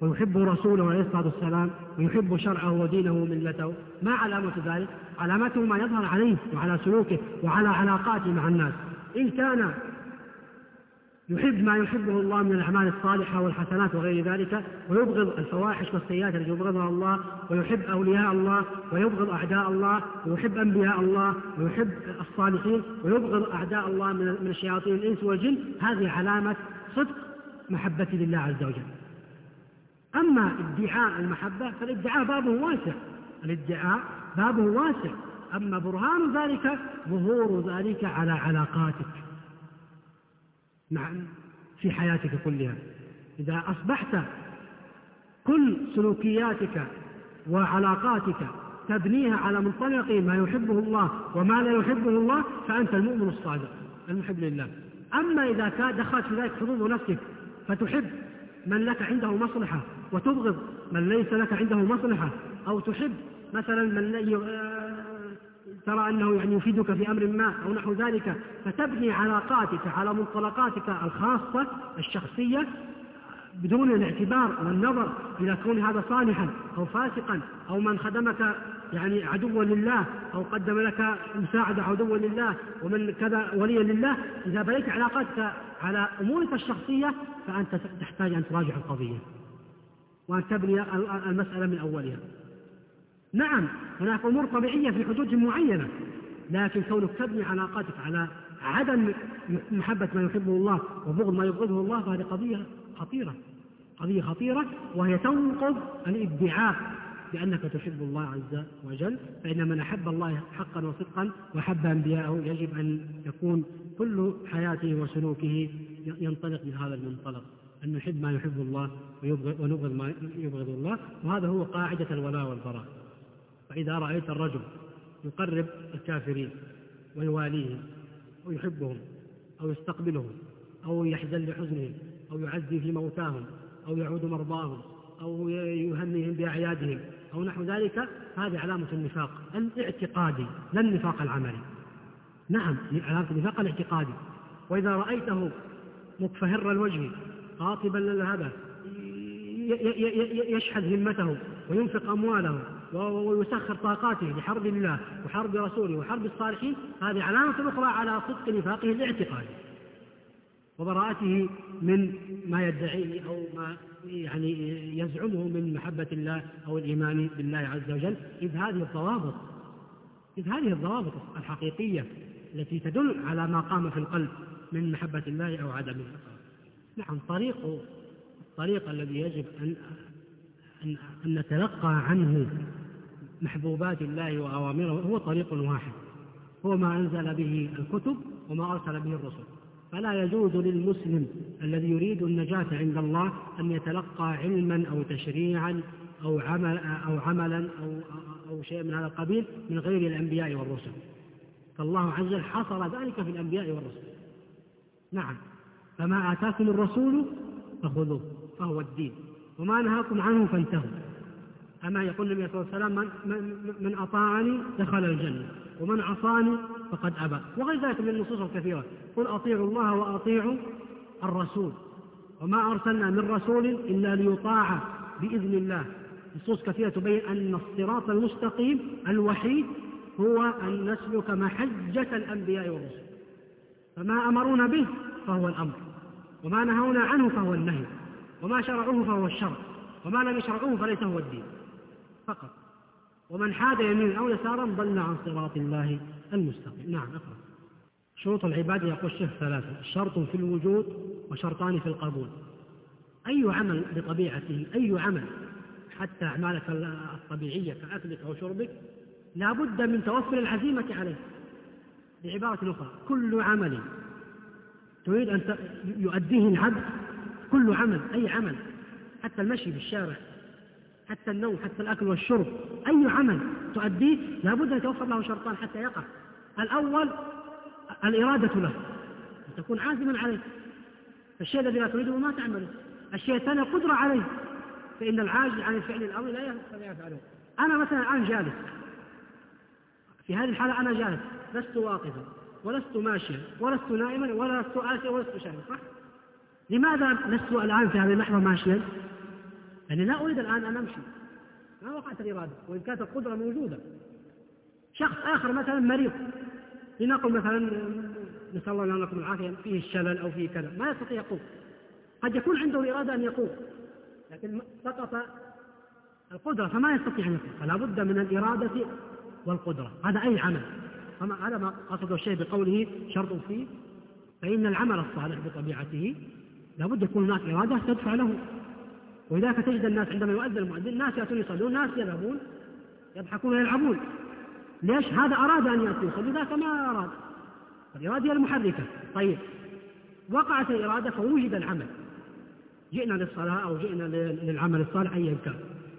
ويحب رسوله عليه الصلاة والسلام ويحب شرعه ودينه وملته؟ ما علامة ذلك؟ علامته ما يظهر عليه وعلى سلوكه وعلى علاقاته مع الناس. إن كان يحب ما يحبه الله من الأعمال الصالحة والحسنات وغير ذلك ويبغض الفواحش والسيئات التي يبغضها الله ويحب أولياء الله ويبغض أعداء الله ويحب أنبياء الله ويحب الصالحين ويبغض أعداء الله من الشياطين الإنس والجن. هذه علامة صدق محبة لله عز وجل. أما ادعاء المحبة فالادعاء بابه واسع. الادعاء بابه واسع. أما برهان ذلك ظهور ذلك على علاقاتك. مع في حياتك كلها. إذا أصبحت كل سلوكياتك وعلاقاتك تبنيها على منطلق ما يحبه الله وما لا يحبه الله فأنت المؤمن الصادق المحب لله. أما إذا كان دخلت في ذلك حظوظ نفسك فتحب من لك عنده مصلحة وتبغض من ليس لك عنده مصلحة أو تحب مثلا من ترى أنه يعني يفيدك في أمر ما أو نحو ذلك فتبني علاقاتك على منطلقاتك الخاصة الشخصية بدون الاعتبار والنظر إلى كون هذا صالحا أو فاسقا أو من خدمك يعني عدوا لله أو قدم لك مساعدة عدوا لله ومن كذا وليا لله إذا بنيت علاقاتك على أمورك الشخصية فأنت تحتاج أن تراجع القضية. وأن تبني المسألة من أولها. نعم هناك أمور طبيعية في حدود معينة لكن كونك تبني علاقاتك على عدم محبة ما يحبه الله وبغض ما يبغضه الله فهذه قضية خطيرة قضية خطيرة وهي تنقض الادعاء بأنك تحب الله عز وجل فإن من أحب الله حقا وصدقا وأحب أنبياءه يجب أن يكون كل حياته وسلوكه ينطلق من هذا المنطلق أن نحب ما يحب الله ونبغض ما يبغض الله وهذا هو قاعدة الولاء والبراء. فإذا رأيت الرجل يقرب الكافرين ويواليهم ويحبهم أو يستقبلهم أو يحزن لحزنهم أو يعزي في موتاهم أو يعود مرضاهم أو يهنيهم بأعيادهم أو نحو ذلك هذه علامة النفاق الاعتقادي لا النفاق العملي. نعم علامة النفاق الاعتقادي. وإذا رأيته مكفهر الوجه قاطبا للهدف يشحذ همته وينفق أمواله ويسخر طاقاته لحرب الله وحرب رسوله وحرب الصالحين هذه علامة أخرى على صدق نفاقه الاعتقادي وبراءته من ما يدعيه أو ما يعني يزعمه من محبة الله أو الإيمان بالله عز وجل. إذ هذه الضوابط إذ هذه الضوابط الحقيقية التي تدل على ما قام في القلب من محبة الله أو عدمه نعم طريق الطريق الذي يجب أن أن, نتلقى عنه محبوبات الله وأوامره هو طريق واحد. هو ما أنزل به الكتب وما أرسل به الرسل. فلا يجوز للمسلم الذي يريد النجاة عند الله أن يتلقى علما أو تشريعا أو عمل أو عملا أو أو شيء من هذا القبيل من غير الأنبياء والرسل. فالله عز وجل حصر ذلك في الأنبياء والرسل. نعم. فما آتاكم الرسول فخذوه فهو الدين. وما نهاكم عنه فانتهوا. أما يقول النبي صلى الله عليه وسلم من, من, من أطاعني دخل الجنة ومن عصاني فقد أبى. وغير ذلك من النصوص الكثيرة. قل أطيعوا الله وأطيعوا الرسول. وما أرسلنا من رسول إلا ليطاع بإذن الله. نصوص كثيرة تبين أن الصراط المستقيم الوحيد هو أن نسلك محجة الأنبياء والرسل. فما أمرونا به فهو الأمر. وما نهونا عنه فهو النهي. وما شرعوه فهو الشرع وما لم يشرعوه فليس هو الدين. فقط. ومن حاد يمينا أو يسارا ضل عن صراط الله المستقيم. نعم أقرأ. شروط العبادة يقول الشيخ ثلاثة. شرط في الوجود وشرطان في القبول. أي عمل بطبيعته أي عمل حتى أعمالك الطبيعية كأكلك أو شربك لا بد من توفر العزيمة عليه. بعبارة أخرى كل عمل تريد أن يؤديه العبد كل عمل أي عمل. حتى المشي في الشارع حتى النوم حتى الأكل والشرب أي عمل تؤديه لابد أن يتوفر له شرطان حتى يقع. الأول الإرادة له. أن تكون عازما عليه. الشيء الذي لا تريده ما تعمله الشيء الثاني القدرة عليه. فإن العاجز عن الفعل الأمر لا يفعله أنا مثلا الآن جالس. في هذه الحالة أنا جالس. لست واقفا ولست ماشيا ولست نائما ولا لست آسيا ولست شاهدا صح؟ لماذا لست الآن في هذه اللحظة ماشيا؟ لأني لا أريد الآن أن أمشي. ما وقعت الإرادة وإن كانت القدرة موجودة. شخص آخر مثلا مريض. لنقل مثلا نسأل الله لكم العافية فيه الشلل أو فيه كذا. ما يستطيع يقوم قد يكون عنده الإرادة أن يقوم لكن سقط القدرة فما يستطيع أن يقوم فلا بد من الإرادة والقدرة. هذا أي عمل؟ هذا ما قصده الشيء بقوله شرط فيه. فإن العمل الصالح بطبيعته لابد يكون هناك إرادة تدفع له. ولذلك تجد الناس عندما يؤذن المؤذن ناس يأتون يصلون ناس يذهبون يضحكون ويلعبون ليش؟ هذا أراد أن يأتي يصلي ذاك ما أراد. الإرادة هي المحركة. طيب. وقعت الإرادة فوجد العمل. جئنا للصلاة أو جئنا للعمل الصالح أيا كان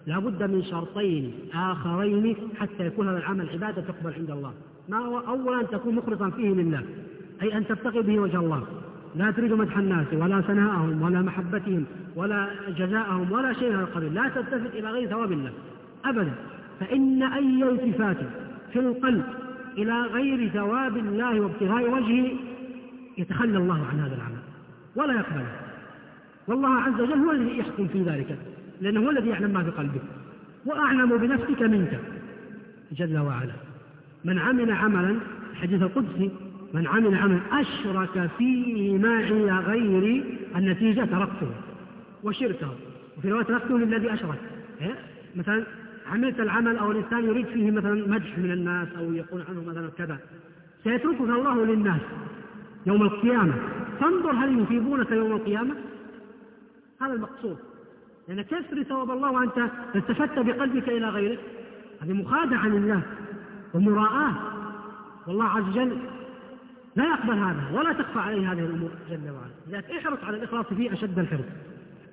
لابد من شرطين آخرين حتى يكون هذا العمل عبادة تقبل عند الله. ما هو؟ أولا أن تكون مخلصا فيه لله أي أن تبتغي به وجه الله. لا تريد مدح الناس ولا ثناءهم ولا محبتهم ولا جزاءهم ولا شيء من القبيل. لا تلتفت إلى غير ثواب الله. أبدا. فإن أي التفات في القلب إلى غير ثواب الله وابتغاء وجهه يتخلى الله عن هذا العمل ولا يقبله. والله عز وجل هو الذي يحكم في ذلك لأنه هو الذي يعلم ما في قلبك. وأعلم بنفسك منك جل وعلا. من عمل عملا الحديث القدسي من عمل عملا أشرك فيه معي غيري النتيجة تركته وشركه. وفي رواية تركته للذي أشرك. إيه؟ مثلا عملت العمل أو الإنسان يريد فيه مثلا مدح من الناس أو يقول عنه مثلا كذا. سيتركك الله للناس يوم القيامة. فانظر هل يثيبونك يوم القيامة؟ هذا المقصود. لأن يعني ثواب الله وأنت التفت بقلبك إلى غيره؟ هذه مخادعة لله ومراءاة والله عز وجل لا يقبل هذا ولا تخفى عليه هذه الأمور جل وعلا. لذلك احرص على الإخلاص فيه أشد الحرص.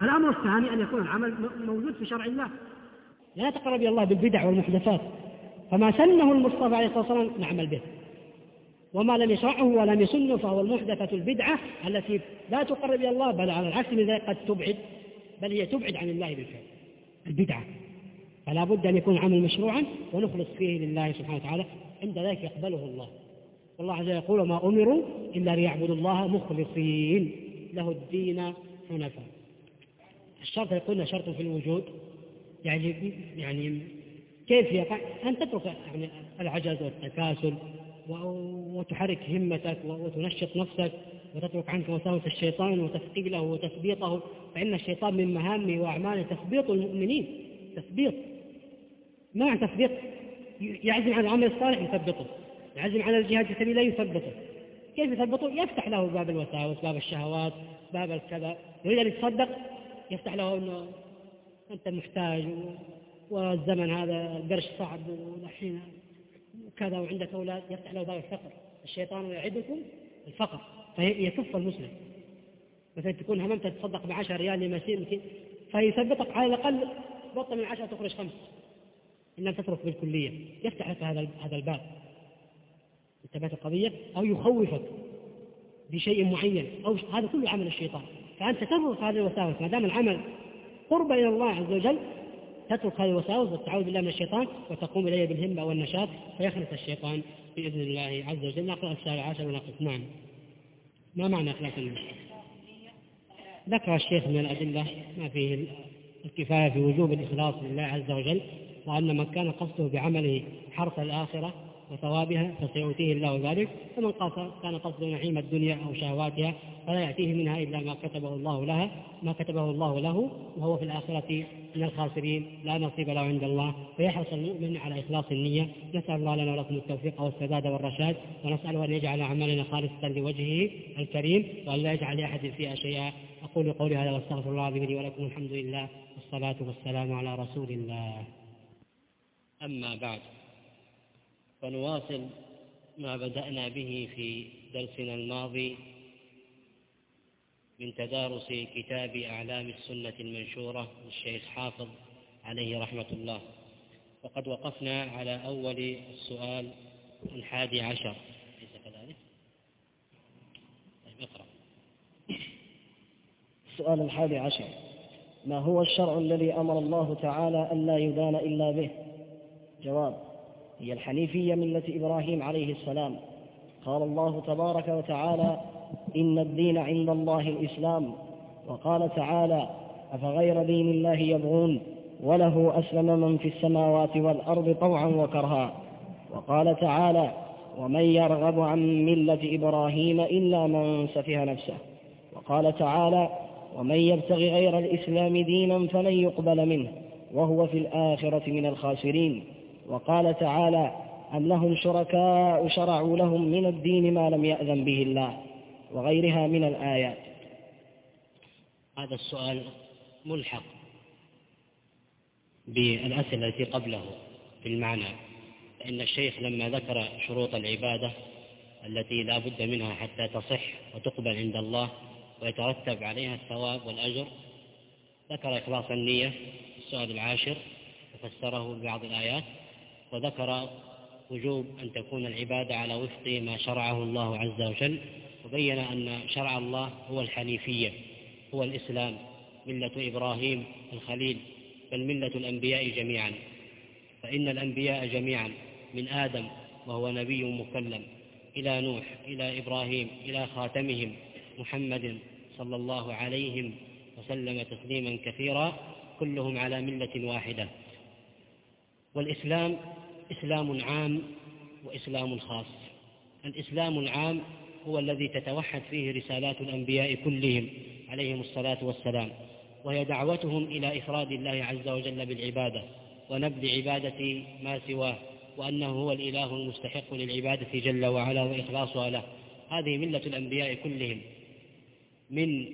الأمر الثاني أن يكون العمل موجود في شرع الله. لا تقرب إلى الله بالبدع والمحدثات. فما سنه المصطفى عليه الصلاة والسلام نعمل به. وما لم يشرعه ولم يسنه فهو المحدثة البدعة التي لا تقرب إلى الله بل على العكس من ذلك قد تبعد بل هي تبعد عن الله بالفعل. البدعة. فلا بد أن يكون العمل مشروعا ونخلص فيه لله سبحانه وتعالى. عند ذلك يقبله الله. والله عز وجل يقول ما أمروا إلا ليعبدوا الله مخلصين. له الدين حنفاء. الشرط يقول شرط في الوجود. يعني يعني كيف يقع؟ أن تترك يعني العجز والتكاسل وتحرك همتك وتنشط نفسك وتترك عنك وساوس الشيطان وتثقيله وتثبيطه. فإن الشيطان من مهامه وأعماله تثبيط المؤمنين. تثبيط. ما معنى تثبيط؟ يعزم على العمل الصالح يثبطه. يعزم على الجهاد في سبيل الله يثبطه كيف يثبطه؟ يفتح له باب الوساوس باب الشهوات باب الكذا. يريد أن يتصدق؟ يفتح له أنه أنت محتاج والزمن هذا القرش صعب والحين كذا وعندك أولاد. يفتح له باب الفقر. الشيطان يعدكم الفقر. فيكف المسلم. مثلا تكون هممت تتصدق بعشر ريال لمسير 200 فيثبتك على الأقل بطل من عشرة تخرج خمس. لم تترك بالكلية. يفتح لك هذا هذا الباب. انتبهت القضية أو يخوفك بشيء معين أو هذا كله عمل الشيطان. فأنت تترك هذه الوساوس. ما دام العمل قرب إلى الله عز وجل تترك هذه الوساوس والتعوذ بالله من الشيطان وتقوم إليه بالهمة والنشاط فيخلص الشيطان بإذن الله عز وجل. نقرأ السؤال العاشر ونقف نعم ما معنى إخلاص النية؟ ذكر الشيخ من الأدلة ما فيه الكفاية في وجوب الإخلاص لله عز وجل وأن من كان قصده بعمله حرث الآخرة وثوابها فسيؤتيه الله ذلك. ومن كان قصده نعيم الدنيا أو شهواتها فلا يأتيه منها إلا ما كتبه الله لها ما كتبه الله له وهو في الآخرة من الخاسرين. لا نصيب له عند الله. فيحرص المؤمن على إخلاص النية. نسأل الله لنا ولكم التوفيق والسداد والرشاد. ونسأله أن يجعل أعمالنا خالصة لوجهه الكريم وأن لا يجعل لأحد فيها شيئا. أقول قولي هذا واستغفر الله لي ولكم الحمد لله. والصلاة والسلام على رسول الله. أما بعد. فنواصل ما بدأنا به في درسنا الماضي من تدارس كتاب أعلام السنة المنشورة للشيخ حافظ عليه رحمة الله. وقد وقفنا على أول السؤال الحادي عشر. ليس كذلك؟ طيب اقرأ. السؤال الحادي عشر. ما هو الشرع الذي أمر الله تعالى أن لا يدان إلا به؟ جواب هي الحنيفية ملة إبراهيم عليه السلام. قال الله تبارك وتعالى إن الدين عند الله الإسلام. وقال تعالى أفغير دين الله يبغون وله أسلم من في السماوات والأرض طوعا وكرها. وقال تعالى ومن يرغب عن ملة إبراهيم إلا من سفه نفسه. وقال تعالى ومن يبتغي غير الإسلام دينا فلن يقبل منه وهو في الآخرة من الخاسرين. وقال تعالى أم لهم شركاء شرعوا لهم من الدين ما لم يأذن به الله وغيرها من الآيات. هذا السؤال ملحق بالأسئلة التي قبله في المعنى فإن الشيخ لما ذكر شروط العبادة التي لا بد منها حتى تصح وتقبل عند الله ويترتب عليها الثواب والأجر ذكر إخلاص النية السؤال العاشر وفسره ببعض الآيات وذكر وجوب أن تكون العبادة على وفق ما شرعه الله عز وجل وبين أن شرع الله هو الحنيفية هو الإسلام ملة إبراهيم الخليل بل ملة الأنبياء جميعا. فإن الأنبياء جميعا من آدم وهو نبي مكلم إلى نوح إلى إبراهيم إلى خاتمهم محمد صلى الله عليهم وسلم تسليما كثيرا كلهم على ملة واحدة. والإسلام إسلام عام وإسلام خاص. الإسلام العام هو الذي تتوحد فيه رسالات الأنبياء كلهم عليهم الصلاة والسلام وهي دعوتهم إلى إفراد الله عز وجل بالعبادة ونبذ عبادة ما سواه وأنه هو الإله المستحق للعبادة جل وعلا وإخلاصها له. هذه ملة الأنبياء كلهم من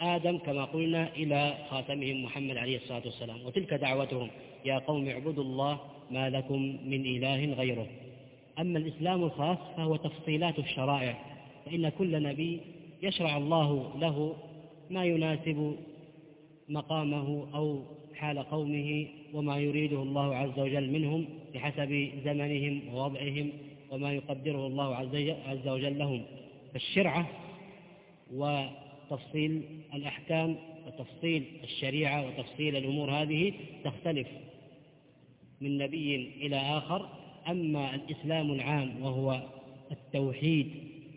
آدم كما قلنا إلى خاتمهم محمد عليه الصلاة والسلام. وتلك دعوتهم يا قوم اعبدوا الله ما لكم من إله غيره. أما الإسلام الخاص فهو تفصيلات الشرائع فإن كل نبي يشرع الله له ما يناسب مقامه أو حال قومه وما يريده الله عز وجل منهم بحسب زمنهم ووضعهم وما يقدره الله عز وجل لهم. فالشرعة وتفصيل الأحكام وتفصيل الشريعة وتفصيل الأمور هذه تختلف من نبي إلى آخر. أما الإسلام العام وهو التوحيد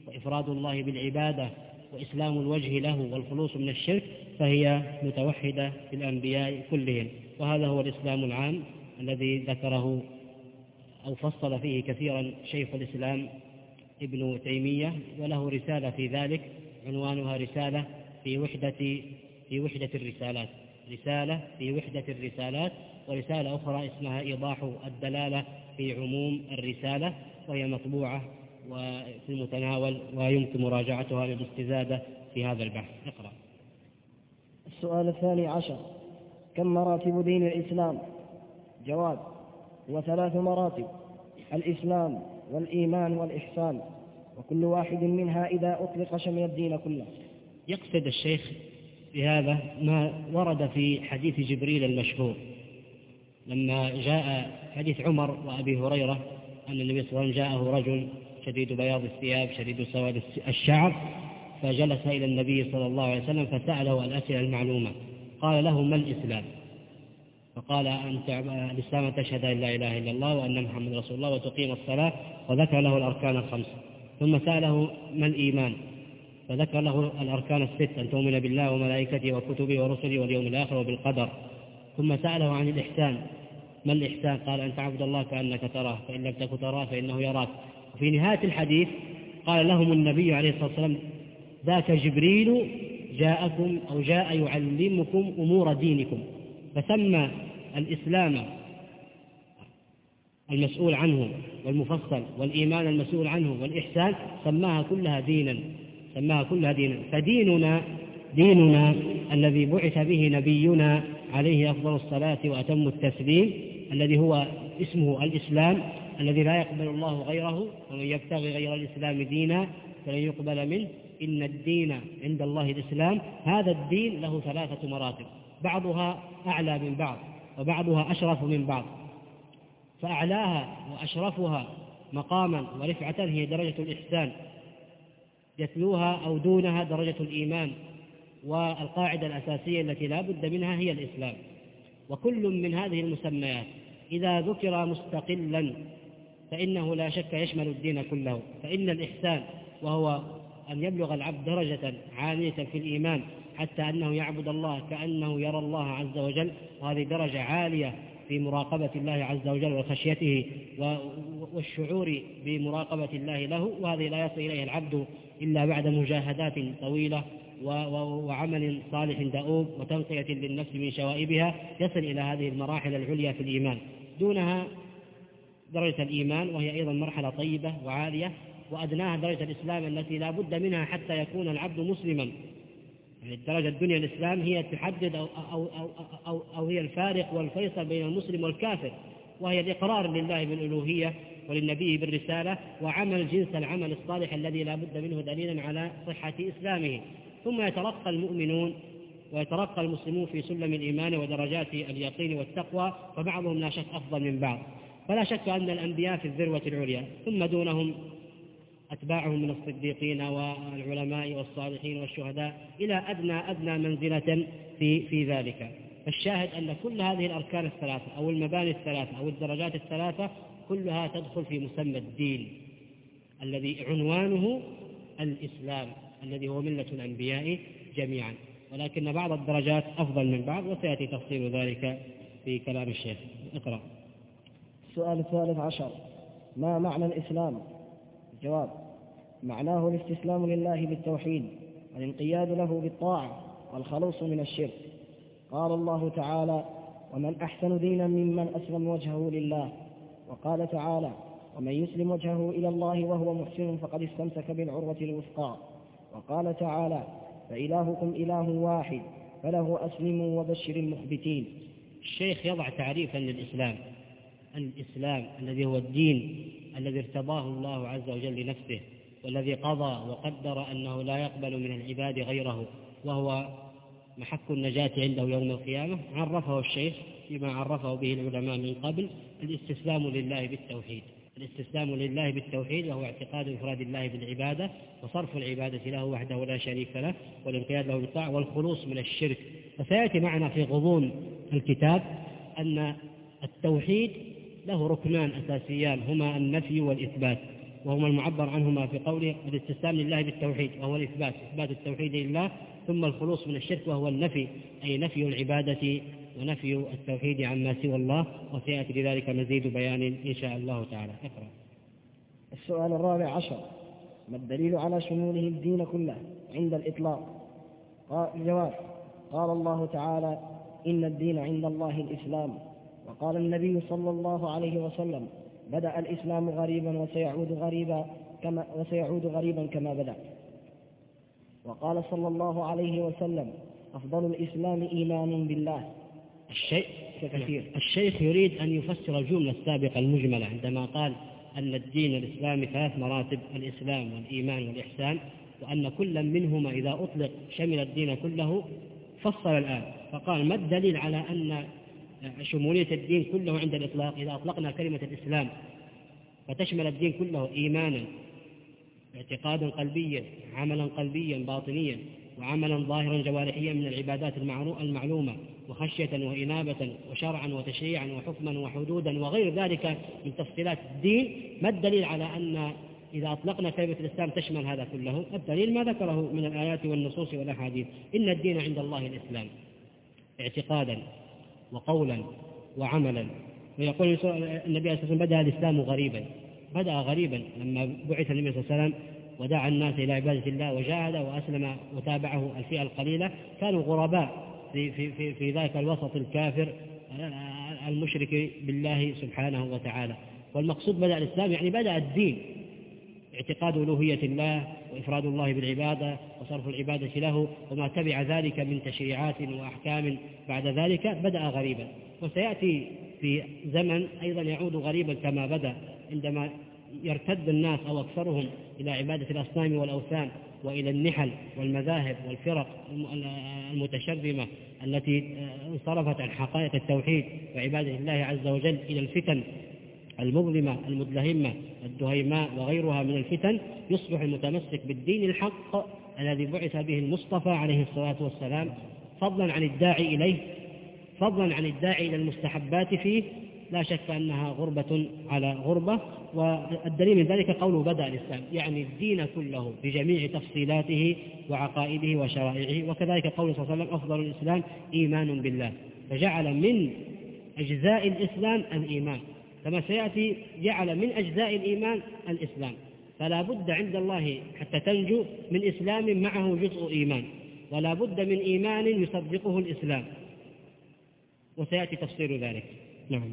وإفراد الله بالعبادة وإسلام الوجه له والخلوص من الشرك فهي متوحدة في الأنبياء كلهم. وهذا هو الإسلام العام الذي ذكره أو فصل فيه كثيرا شيخ الإسلام ابن تيمية وله رسالة في ذلك. عنوانها رسالة في وحدة في وحدة الرسالات. رسالة في وحدة الرسالات ورسالة أخرى اسمها إيضاح الدلالة في عموم الرسالة وهي مطبوعة وفي المتناول ويمكن مراجعتها للاستزادة في هذا البحث. اقرأ. السؤال الثاني عشر. كم مراتب دين الإسلام؟ جواب هو ثلاث مراتب الإسلام والإيمان والإحسان. وكل واحد منها إذا أطلق شمل الدين كله. يقصد الشيخ بهذا ما ورد في حديث جبريل المشهور لما جاء حديث عمر وأبي هريرة أن النبي صلى الله عليه وسلم جاءه رجل شديد بياض الثياب شديد سواد الشعر فجلس إلى النبي صلى الله عليه وسلم فسأله الأسئلة المعلومة. قال له ما الإسلام؟ فقال أن الإسلام تشهد أن لا إله إلا الله وأن محمد رسول الله وتقيم الصلاة وذكر له الأركان الخمسة ثم سأله ما الإيمان؟ فذكر له الأركان الست أن تؤمن بالله وملائكته وكتبه ورسله واليوم الآخر وبالقدر. ثم سأله عن الإحسان. ما الإحسان؟ قال أن تعبد الله كأنك تراه فإن لم تكن تراه فإنه يراك. وفي نهاية الحديث قال لهم النبي عليه الصلاة والسلام ذاك جبريل جاءكم أو جاء يعلمكم أمور دينكم. فسمى الإسلام المسؤول عنه والمفصل والإيمان المسؤول عنه والإحسان سماها كلها دينا سماها كلها دينا. فديننا ديننا الذي بعث به نبينا عليه أفضل الصلاة وأتم التسليم الذي هو اسمه الإسلام الذي لا يقبل الله غيره ومن يبتغي غير الإسلام دينا فلن يقبل منه. إن الدين عند الله الإسلام. هذا الدين له ثلاثة مراتب بعضها أعلى من بعض وبعضها أشرف من بعض. فأعلاها وأشرفها مقاما ورفعة هي درجة الإحسان. يتلوها أو دونها درجة الإيمان والقاعدة الأساسية التي لا بد منها هي الإسلام. وكل من هذه المسميات إذا ذكر مستقلا فإنه لا شك يشمل الدين كله. فإن الإحسان وهو أن يبلغ العبد درجة عالية في الإيمان حتى أنه يعبد الله كأنه يرى الله عز وجل وهذه درجة عالية في مراقبة الله عز وجل وخشيته والشعور بمراقبة الله له وهذه لا يصل إليها العبد إلا بعد مجاهدات طويلة وعمل صالح دؤوب وتنقية للنفس من شوائبها. يصل إلى هذه المراحل العليا في الإيمان. دونها درجة الإيمان وهي أيضا مرحلة طيبة وعالية وأدناها درجة الإسلام التي لا بد منها حتى يكون العبد مسلما. يعني الدرجة الدنيا الإسلام هي تحدد أو, أو, أو, أو, أو هي الفارق والفيصل بين المسلم والكافر وهي الإقرار لله بالألوهية وللنبي بالرسالة وعمل جنس العمل الصالح الذي لا بد منه دليلا على صحة إسلامه. ثم يترقى المؤمنون ويترقى المسلمون في سلم الإيمان ودرجات اليقين والتقوى فبعضهم لا شك أفضل من بعض. فلا شك أن الأنبياء في الذروة العليا ثم دونهم أتباعهم من الصديقين والعلماء والصالحين والشهداء إلى أدنى أدنى منزلة في في ذلك. فالشاهد أن كل هذه الأركان الثلاثة أو المباني الثلاثة أو الدرجات الثلاثة كلها تدخل في مسمى الدين الذي عنوانه الإسلام الذي هو ملة الأنبياء جميعا. ولكن بعض الدرجات أفضل من بعض وسيأتي تفصيل ذلك في كلام الشيخ. اقرأ. السؤال الثالث عشر. ما معنى الإسلام؟ الجواب. معناه الاستسلام لله بالتوحيد والانقياد له بالطاعة والخلوص من الشرك. قال الله تعالى ومن أحسن دينا ممن أسلم وجهه لله وقال تعالى ومن يسلم وجهه إلى الله وهو محسن فقد استمسك بالعروة الوثقى وقال تعالى فإلهكم إله واحد فله أسلموا وبشر المخبتين الشيخ يضع تعريفا للإسلام الإسلام الذي هو الدين الذي ارتضاه الله عز وجل لنفسه والذي قضى وقدر أنه لا يقبل من العباد غيره وهو محك النجاة عنده يوم القيامة. عرفه الشيخ فيما عرفه به العلماء من قبل الاستسلام لله بالتوحيد. الاستسلام لله بالتوحيد وهو اعتقاد إفراد الله بالعبادة وصرف العبادة له وحده لا شريك له والانقياد له بالطاعة والخلوص من الشرك. وسيأتي معنا في غضون الكتاب أن التوحيد له ركنان أساسيان هما النفي والإثبات وهما المعبر عنهما في قوله الاستسلام لله بالتوحيد وهو الإثبات إثبات التوحيد لله ثم الخلوص من الشرك وهو النفي أي نفي العبادة ونفي التوحيد عما سوى الله وسيأتي لذلك مزيد بيان إن شاء الله تعالى. أقرأ. السؤال الرابع عشر. ما الدليل على شموله الدين كله عند الإطلاق؟ قال الجواب. قال الله تعالى إن الدين عند الله الإسلام. وقال النبي صلى الله عليه وسلم بدأ الإسلام غريبا وسيعود غريبا كما وسيعود غريبا كما بدأ. وقال صلى الله عليه وسلم أفضل الإسلام إيمان بالله. الشيء كثير. الشيخ يريد أن يفسر الجملة السابقة المجملة عندما قال أن الدين الإسلامي ثلاث مراتب الإسلام والإيمان والإحسان وأن كل منهما إذا أطلق شمل الدين كله فصل الآن. فقال ما الدليل على أن شمولية الدين كله عند الإطلاق إذا أطلقنا كلمة الإسلام فتشمل الدين كله إيمانا اعتقادا قلبيا عملا قلبيا باطنيا وعملا ظاهرا جوارحيا من العبادات المعلومة وخشية وإنابة وشرعا وتشريعا وحكما وحدودا وغير ذلك من تفصيلات الدين. ما الدليل على أن إذا أطلقنا كلمة الإسلام تشمل هذا كله؟ الدليل ما ذكره من الآيات والنصوص والأحاديث. إن الدين عند الله الإسلام. اعتقادا. وقولا وعملا. ويقول النبي صلى الله عليه وسلم بدأ الإسلام غريبا بدأ غريبا لما بعث النبي صلى الله عليه وسلم ودعا الناس إلى عبادة الله وجاهد وأسلم وتابعه الفئة القليلة. كانوا غرباء في, في, في, في ذاك الوسط الكافر المشرك بالله سبحانه وتعالى. والمقصود بدأ الإسلام يعني بدأ الدين. اعتقاد ألوهية الله وإفراد الله بالعبادة وصرف العبادة له وما تبع ذلك من تشريعات وأحكام بعد ذلك بدأ غريبا. وسيأتي في زمن أيضا يعود غريبا كما بدأ عندما يرتد الناس أو أكثرهم إلى عبادة الأصنام والأوثان وإلى النحل والمذاهب والفرق المتشرمة التي انصرفت عن حقائق التوحيد وعبادة الله عز وجل إلى الفتن المظلمة المدلهمة الدهيماء وغيرها من الفتن يصبح المتمسك بالدين الحق الذي بعث به المصطفى عليه الصلاة والسلام فضلا عن الداعي إليه فضلا عن الداعي إلى المستحبات فيه. لا شك أنها غربة على غربة والدليل من ذلك قوله بدأ الإسلام يعني الدين كله بجميع تفصيلاته وعقائده وشرائعه وكذلك قوله صلى الله عليه وسلم أفضل الإسلام إيمان بالله فجعل من أجزاء الإسلام الإيمان. كما سيأتي جعل من أجزاء الإيمان الإسلام. فلا بد عند الله حتى تنجو من إسلام معه جزء إيمان. ولا بد من إيمان يصدقه الإسلام. وسيأتي تفصيل ذلك. نعم.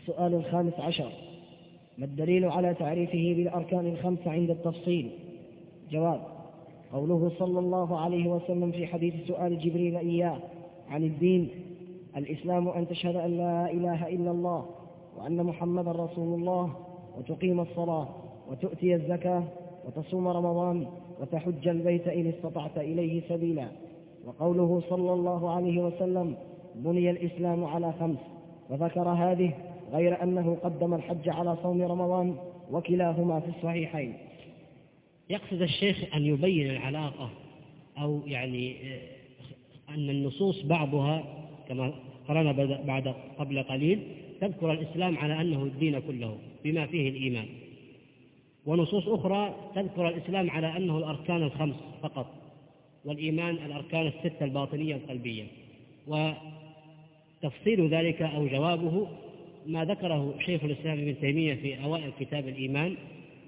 السؤال الخامس عشر. ما الدليل على تعريفه بالأركان الخمسة عند التفصيل؟ جواب قوله صلى الله عليه وسلم في حديث سؤال جبريل إياه عن الدين الإسلام أن تشهد أن لا إله إلا الله وأن محمدا رسول الله وتقيم الصلاة وتؤتي الزكاة وتصوم رمضان وتحج البيت إن استطعت إليه سبيلا. وقوله صلى الله عليه وسلم بني الإسلام على خمس. وذكر هذه غير أنه قدم الحج على صوم رمضان وكلاهما في الصحيحين. يقصد الشيخ أن يبين العلاقة أو يعني أن النصوص بعضها كما قرأنا بعد قبل قليل تذكر الإسلام على أنه الدين كله بما فيه الإيمان. ونصوص أخرى تذكر الإسلام على أنه الأركان الخمس فقط والإيمان الأركان الستة الباطنية القلبية. وتفصيل ذلك أو جوابه ما ذكره شيخ الإسلام ابن تيمية في أوائل كتاب الإيمان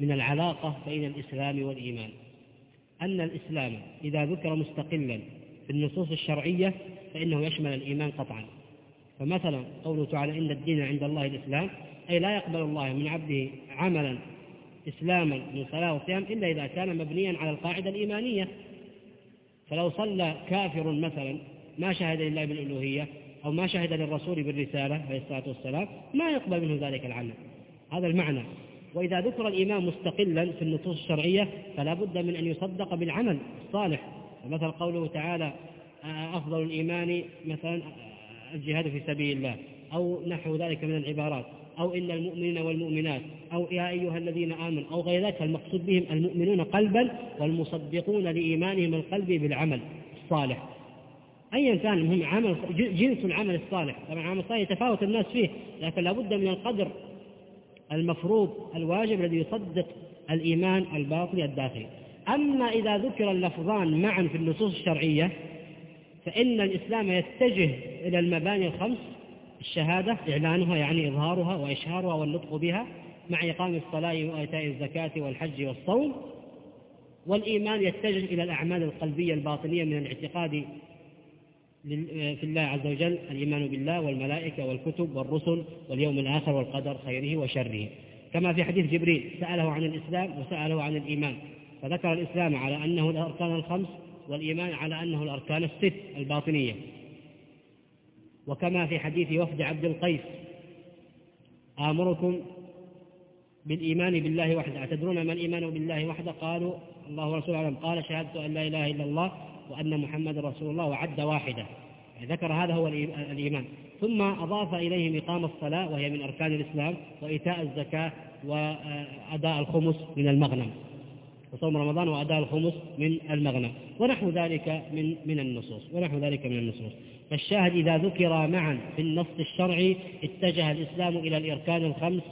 من العلاقة بين الإسلام والإيمان. أن الإسلام إذا ذكر مستقلا في النصوص الشرعية فإنه يشمل الإيمان قطعا. فمثلا قوله تعالى إن الدين عند الله الإسلام أي لا يقبل الله من عبده عملا إسلاما من صلاة وصيام إلا إذا كان مبنيا على القاعدة الإيمانية. فلو صلى كافر مثلا ما شهد لله بالألوهية أو ما شهد للرسول بالرسالة عليه الصلاة والسلام ما يقبل منه ذلك العمل. هذا المعنى. وإذا ذكر الإيمان مستقلا في النصوص الشرعية فلا بد من أن يصدق بالعمل الصالح. مثل قوله تعالى أفضل الإيمان مثلا الجهاد في سبيل الله أو نحو ذلك من العبارات أو إن المؤمنين والمؤمنات أو يا أيها الذين آمنوا أو غير ذلك المقصود بهم المؤمنون قلبا والمصدقون لإيمانهم القلبي بالعمل الصالح. أيا كان المهم عمل جنس العمل الصالح. طبعا العمل الصالح يتفاوت الناس فيه لكن لابد من القدر المفروض الواجب الذي يصدق الإيمان الباطني الداخلي. أما إذا ذكر اللفظان معا في النصوص الشرعية فإن الإسلام يتجه إلى المباني الخمس الشهادة إعلانها يعني إظهارها وإشهارها والنطق بها مع إقام الصلاة وإيتاء الزكاة والحج والصوم. والإيمان يتجه إلى الأعمال القلبية الباطنية من الاعتقاد في الله عز وجل الإيمان بالله والملائكة والكتب والرسل واليوم الآخر والقدر خيره وشره. كما في حديث جبريل سأله عن الإسلام وسأله عن الإيمان. فذكر الإسلام على أنه الأركان الخمس والإيمان على أنه الأركان الست الباطنية. وكما في حديث وفد عبد القيس آمركم بالإيمان بالله وحده. أتدرون ما الإيمان بالله وحده؟ قالوا الله ورسوله أعلم. قال شهادة أن لا إله إلا الله وأن محمد رسول الله وعد واحدة يعني ذكر هذا هو الإيمان. ثم أضاف إليهم إقام الصلاة وهي من أركان الإسلام وإيتاء الزكاة وأداء الخمس من المغنم. وصوم رمضان وأداء الخمس من المغنم. ونحو ذلك من من النصوص. ونحو ذلك من النصوص. فالشاهد إذا ذكر معا في النص الشرعي اتجه الإسلام إلى الأركان الخمس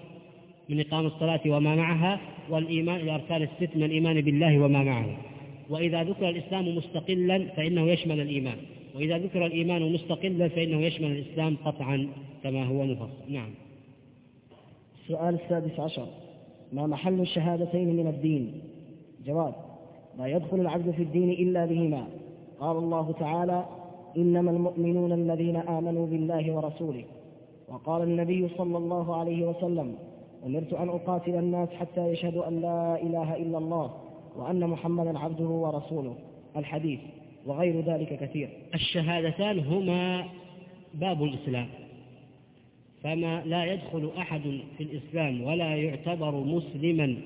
من إقام الصلاة وما معها والإيمان إلى أركان الست من الإيمان بالله وما معه وإذا ذكر الإسلام مستقلا فإنه يشمل الإيمان. وإذا ذكر الإيمان مستقلا فإنه يشمل الإسلام قطعا كما هو مفصل. نعم. السؤال السادس عشر. ما محل الشهادتين من الدين؟ جواب لا يدخل العبد في الدين إلا بهما. قال الله تعالى إنما المؤمنون الذين آمنوا بالله ورسوله. وقال النبي صلى الله عليه وسلم أمرت أن أقاتل الناس حتى يشهدوا أن لا إله إلا الله وأن محمدا عبده ورسوله. الحديث وغير ذلك كثير. الشهادتان هما باب الإسلام. فما لا يدخل أحد في الإسلام ولا يعتبر مسلما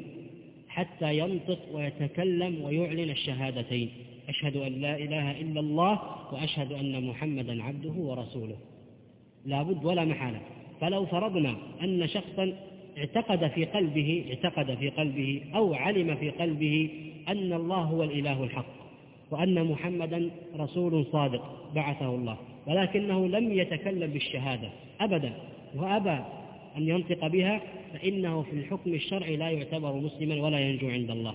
حتى ينطق ويتكلم ويعلن الشهادتين. أشهد أن لا إله إلا الله وأشهد أن محمدا عبده ورسوله. لا بد ولا محالة. فلو فرضنا أن شخصا اعتقد في قلبه اعتقد في قلبه أو علم في قلبه أن الله هو الإله الحق وأن محمدا رسول صادق بعثه الله ولكنه لم يتكلم بالشهادة أبدا. وأبى أن ينطق بها فإنه في الحكم الشرعي لا يعتبر مسلما ولا ينجو عند الله.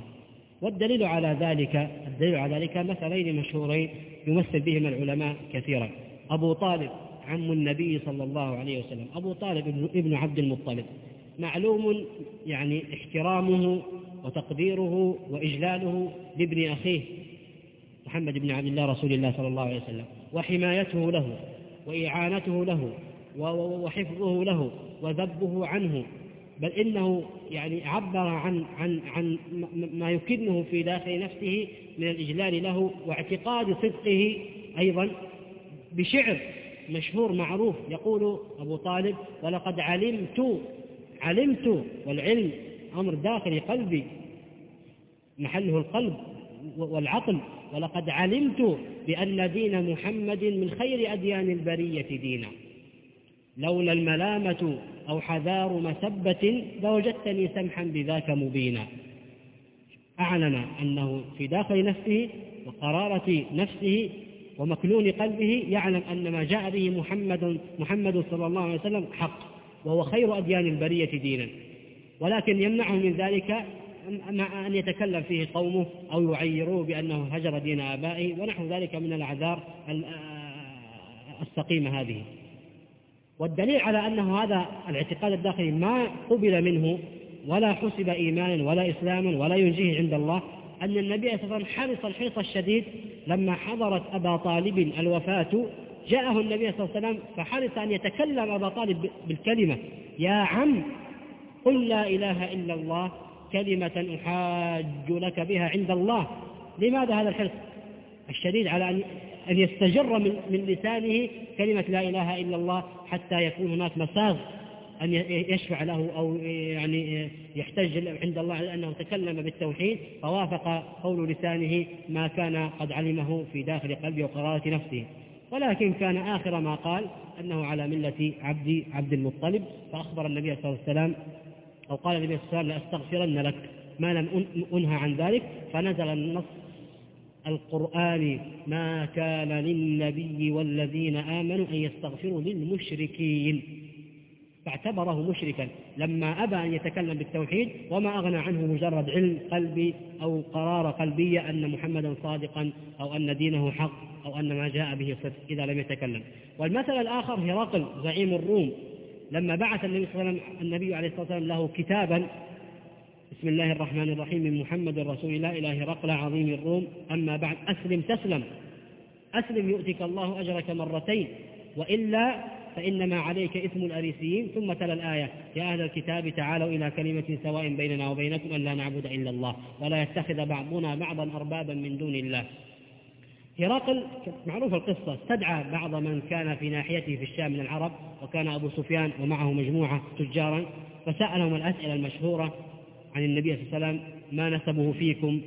والدليل على ذلك الدليل على ذلك مثلين مشهورين يمثل بهما العلماء كثيرا. أبو طالب عم النبي صلى الله عليه وسلم أبو طالب ابن عبد المطلب. معلوم يعني احترامه وتقديره وإجلاله لابن أخيه محمد بن عبد الله رسول الله صلى الله عليه وسلم وحمايته له وإعانته له وحفظه له وذبه عنه بل إنه يعني عبر عن عن عن ما يكنه في داخل نفسه من الإجلال له واعتقاد صدقه أيضا بشعر مشهور معروف يقول أبو طالب ولقد علمت علمت والعلم أمر داخلي قلبي محله القلب والعقل ولقد علمت بأن دين محمد من خير أديان البرية دينا. لولا الملامة أو حذار مسبة لوجدتني سمحا بذاك مبينا. أعلن أنه في داخل نفسه وقرارة نفسه ومكنون قلبه يعلم أن ما جاء به محمد محمد صلى الله عليه وسلم حق وهو خير أديان البرية دينا. ولكن يمنعه من ذلك مع أن يتكلم فيه قومه أو يعيروه بأنه هجر دين آبائه ونحو ذلك من الأعذار السقيمة هذه. والدليل على أنه هذا الاعتقاد الداخلي ما قبل منه ولا حسب إيمانا ولا إسلاما ولا ينجيه عند الله أن النبي صلى الله عليه وسلم حرص الحرص الشديد لما حضرت أبا طالب الوفاة. جاءه النبي صلى الله عليه وسلم فحرص أن يتكلم أبا طالب بالكلمة. يا عم قل لا إله إلا الله كلمة أحاج لك بها عند الله. لماذا هذا الحرص الشديد على أن أن يستجر من, من لسانه كلمة لا إله إلا الله حتى يكون هناك مساغ أن يشفع له أو يعني يحتج عند الله أنه تكلم بالتوحيد فوافق قول لسانه ما كان قد علمه في داخل قلبه وقرارة نفسه. ولكن كان آخر ما قال أنه على ملة عبد عبد المطلب فأخبر النبي صلى الله عليه وسلم أو قال النبي صلى الله عليه وسلم لأستغفرن لك ما لم أنهى عن ذلك فنزل النص القرآن ما كان للنبي والذين آمنوا أن يستغفروا للمشركين. فاعتبره مشركا. لما أبى أن يتكلم بالتوحيد وما أغنى عنه مجرد علم قلبي أو قرار قلبية أن محمدا صادقا أو أن دينه حق أو أن ما جاء به صدق إذا لم يتكلم. والمثل الآخر هرقل زعيم الروم. لما بعث النبي النبي عليه الصلاة والسلام له كتابا بسم الله الرحمن الرحيم من محمد رسول الله إلى هرقل عظيم الروم. أما بعد أسلم تسلم. أسلم يؤتك الله أجرك مرتين. وإلا فإنما عليك إثم الأريسيين. ثم تلا الآية. يا أهل الكتاب تعالوا إلى كلمة سواء بيننا وبينكم أن لا نعبد إلا الله ولا يتخذ بعضنا بعضا أربابا من دون الله. هرقل معروف القصة. استدعى بعض من كان في ناحيته في الشام من العرب وكان أبو سفيان ومعه مجموعة تجارا فسألهم الأسئلة المشهورة عن النبي صلى الله عليه وسلم ما نسبه فيكم؟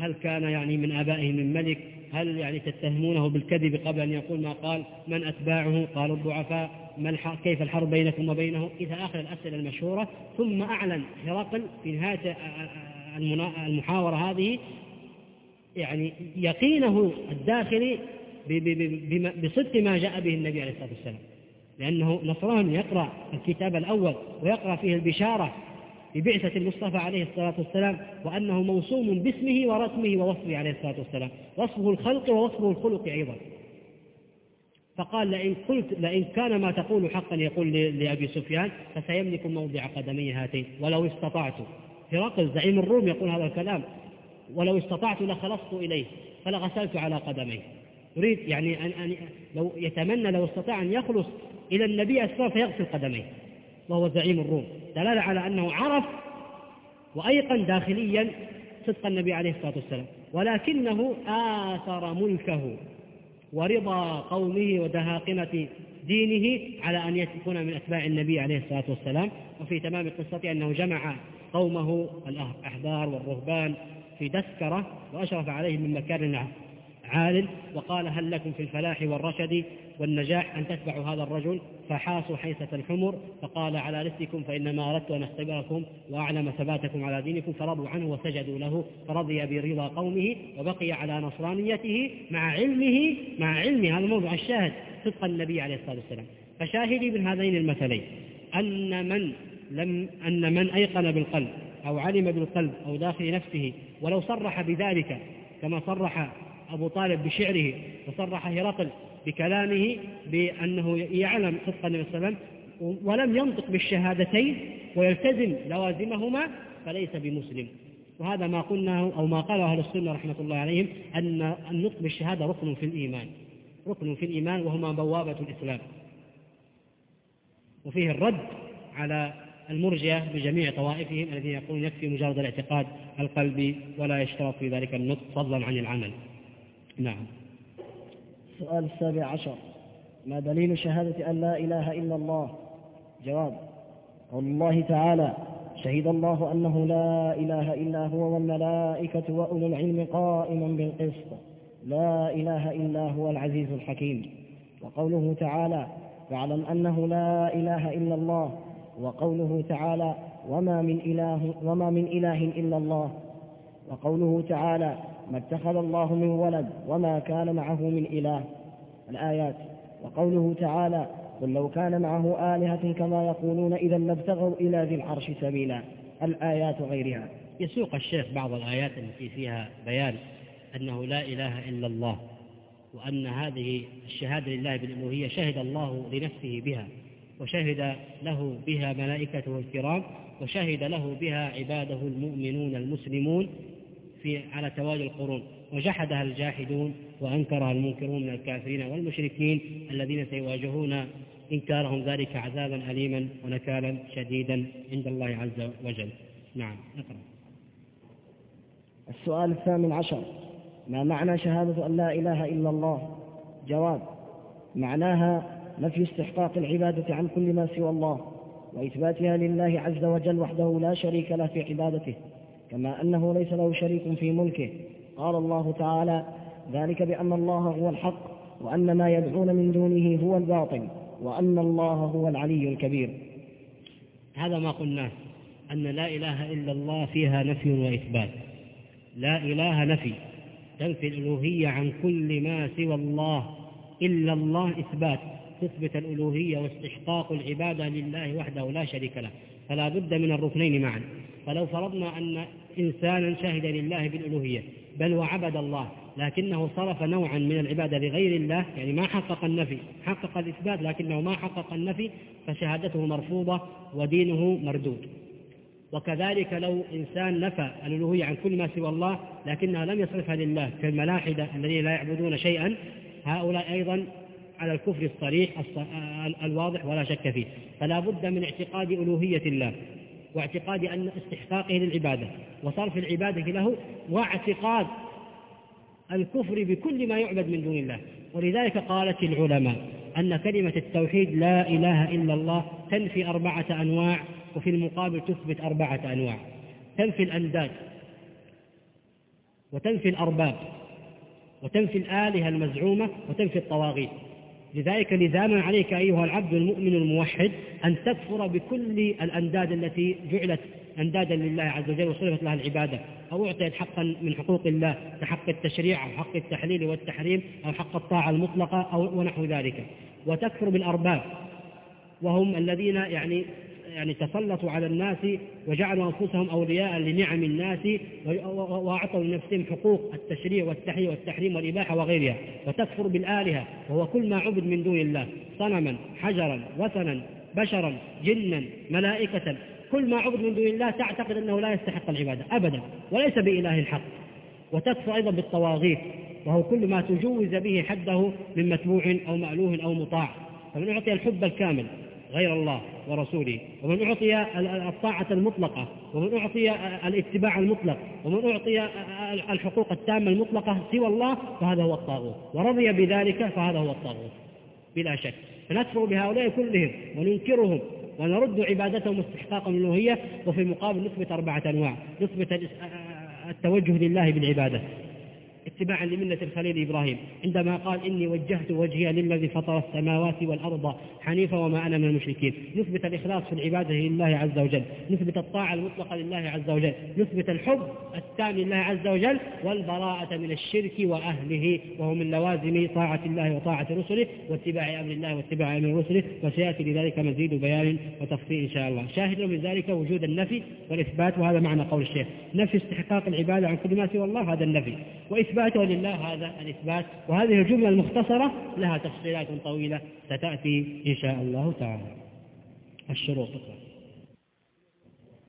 هل كان يعني من آبائه من ملك؟ هل يعني تتهمونه بالكذب قبل أن يقول ما قال؟ من أتباعه؟ قالوا الضعفاء. ما كيف الحرب بينكم وبينه؟ إلى آخر الأسئلة المشهورة ثم أعلن هرقل في نهاية المحاورة هذه يعني يقينه الداخلي بصدق ما جاء به النبي عليه الصلاة والسلام. لأنه نصراني يقرأ الكتاب الأول ويقرأ فيه البشارة ببعثة المصطفى عليه الصلاة والسلام وأنه موصوم باسمه ورسمه ووصفه عليه الصلاة والسلام. وصفه الخلق ووصفه الخلق أيضا. فقال لئن قلت لئن كان ما تقول حقا يقول لأبي سفيان فسيملك موضع قدمي هاتين. ولو استطعت. هرقل زعيم الروم يقول هذا الكلام. ولو استطعت لخلصت إليه. فلغسلت على قدميه. يريد يعني أن, أن لو يتمنى لو استطاع أن يخلص إلى النبي أسفار فيغسل قدميه. وهو زعيم الروم. دلالة على أنه عرف وأيقن داخليا صدق النبي عليه الصلاة والسلام. ولكنه آثر ملكه ورضا قومه ودهاقمة دينه على أن يكون من أتباع النبي عليه الصلاة والسلام. وفي تمام قصته أنه جمع قومه الأحبار والرهبان في دسكرة وأشرف عليهم من مكان عال وقال هل لكم في الفلاح والرشد والنجاح أن تتبعوا هذا الرجل فحاسوا حيثة الحمر فقال على رسلكم فإنما أردت أن أختبركم وأعلم ثباتكم على دينكم فرضوا عنه وسجدوا له فرضي برضا قومه وبقي على نصرانيته مع علمه مع علمه. هذا الموضوع الشاهد صدق النبي عليه الصلاة والسلام. فشاهدي من هذين المثلين أن من لم أن من أيقن بالقلب أو علم بالقلب أو داخل نفسه ولو صرح بذلك كما صرح أبو طالب بشعره وصرح هرقل بكلامه بأنه يعلم صدق النبي صلى الله عليه وسلم ولم ينطق بالشهادتين ويلتزم لوازمهما فليس بمسلم. وهذا ما قلناه أو ما قاله أهل السنة رحمة الله عليهم أن النطق بالشهادة ركن في الإيمان ركن في الإيمان وهما بوابة الإسلام. وفيه الرد على المرجئة بجميع طوائفهم الذين يقولون يكفي مجرد الاعتقاد القلبي ولا يشترط في ذلك النطق فضلا عن العمل. نعم. السؤال السابع عشر. ما دليل شهادة أن لا إله إلا الله؟ جواب قول الله تعالى. شهد الله أنه لا إله إلا هو والملائكة وأولو العلم قائما بالقسط. لا إله إلا هو العزيز الحكيم. وقوله تعالى فاعلم أنه لا إله إلا الله. وقوله تعالى وما من إله وما من إله إلا الله. وقوله تعالى ما اتخذ الله من ولد وما كان معه من إله. الآيات. وقوله تعالى قل لو كان معه آلهة كما يقولون إذا لابتغوا إلى ذي العرش سبيلا. الآيات وغيرها. يسوق الشيخ بعض الآيات التي فيها بيان أنه لا إله إلا الله وأن هذه الشهادة لله بالألوهية شهد الله لنفسه بها وشهد له بها ملائكته الكرام وشهد له بها عباده المؤمنون المسلمون في على توالي القرون وجحدها الجاحدون وأنكرها المنكرون من الكافرين والمشركين الذين سيواجهون إنكارهم ذلك عذابا أليما ونكالا شديدا عند الله عز وجل. نعم اقرأ السؤال الثامن عشر. ما معنى شهادة أن لا إله إلا الله؟ جواب معناها نفي استحقاق العبادة عن كل ما سوى الله وإثباتها لله عز وجل وحده لا شريك له في عبادته. كما أنه ليس له شريك في ملكه. قال الله تعالى ذلك بأن الله هو الحق وأن ما يدعون من دونه هو الباطل وأن الله هو العلي الكبير. هذا ما قلناه أن لا إله إلا الله فيها نفي وإثبات. لا إله نفي تنفي الألوهية عن كل ما سوى الله إلا الله إثبات تثبت الألوهية واستحقاق العبادة لله وحده لا شريك له. فلا بد من الركنين معا. فلو فرضنا أن إنسانا شهد لله بالألوهية بل وعبد الله لكنه صرف نوعا من العبادة لغير الله يعني ما حقق النفي حقق الإثبات لكنه ما حقق النفي فشهادته مرفوضة ودينه مردود. وكذلك لو إنسان نفى الألوهية عن كل ما سوى الله لكنها لم يصرفها لله كالملاحدة الذين لا يعبدون شيئا هؤلاء أيضا على الكفر الصريح الواضح ولا شك فيه. فلا بد من اعتقاد ألوهية الله. واعتقاد أن استحقاقه للعبادة وصرف العبادة له واعتقاد الكفر بكل ما يعبد من دون الله. ولذلك قالت العلماء أن كلمة التوحيد لا إله إلا الله تنفي أربعة أنواع وفي المقابل تثبت أربعة أنواع. تنفي الأنداد وتنفي الأرباب وتنفي الآلهة المزعومة وتنفي الطواغيت. لذلك لزاما عليك أيها العبد المؤمن الموحد أن تكفر بكل الأنداد التي جعلت أندادا لله عز وجل وصرفت لها العبادة أو أعطيت حقا من حقوق الله كحق التشريع أو حق التحليل والتحريم أو حق الطاعة المطلقة أو ونحو ذلك. وتكفر بالأرباب وهم الذين يعني يعني تسلطوا على الناس وجعلوا أنفسهم أولياء لنعم الناس وأعطوا لنفسهم حقوق التشريع والتحيي والتحريم والإباحة وغيرها وتكفر بالآلهة وهو كل ما عبد من دون الله صنما حجرا وثنا بشرا جنا ملائكة كل ما عبد من دون الله تعتقد أنه لا يستحق العبادة أبدا وليس بإله حق وتكفر أيضا بالطواغيت وهو كل ما تجوز به حده من متبوع أو مألوه أو مطاع فمن أعطي الحب الكامل غير الله ورسوله ومن أعطي الطاعة المطلقة ومن أعطي الاتباع المطلق ومن أعطي الحقوق التامة المطلقة سوى الله فهذا هو الطاغوت. ورضي بذلك فهذا هو الطاغوت. بلا شك. فنكفر بهؤلاء كلهم وننكرهم ونرد عبادتهم واستحقاق الألوهية وفي المقابل نثبت أربعة أنواع. نثبت التوجه لله بالعبادة. اتباعا لملة الخليل إبراهيم عندما قال إني وجهت وجهي للذي فطر السماوات والأرض حنيفا وما أنا من المشركين. نثبت الإخلاص في العبادة لله عز وجل نثبت الطاعة المطلقة لله عز وجل نثبت الحب التام لله عز وجل والبراءة من الشرك وأهله وهو من لوازم طاعة الله وطاعة رسله واتباع أمر الله واتباع أمر رسله وسيأتي لذلك مزيد بيان وتفصيل إن شاء الله. شاهد من ذلك وجود النفي والإثبات وهذا معنى قول الشيخ. نفي استحقاق العبادة عن كل ما سوى الله هذا النفي. وإثباته لله هذا الإثبات وهذه الجملة المختصرة لها تفصيلات طويلة ستأتي إن شاء الله تعالى. الشروط.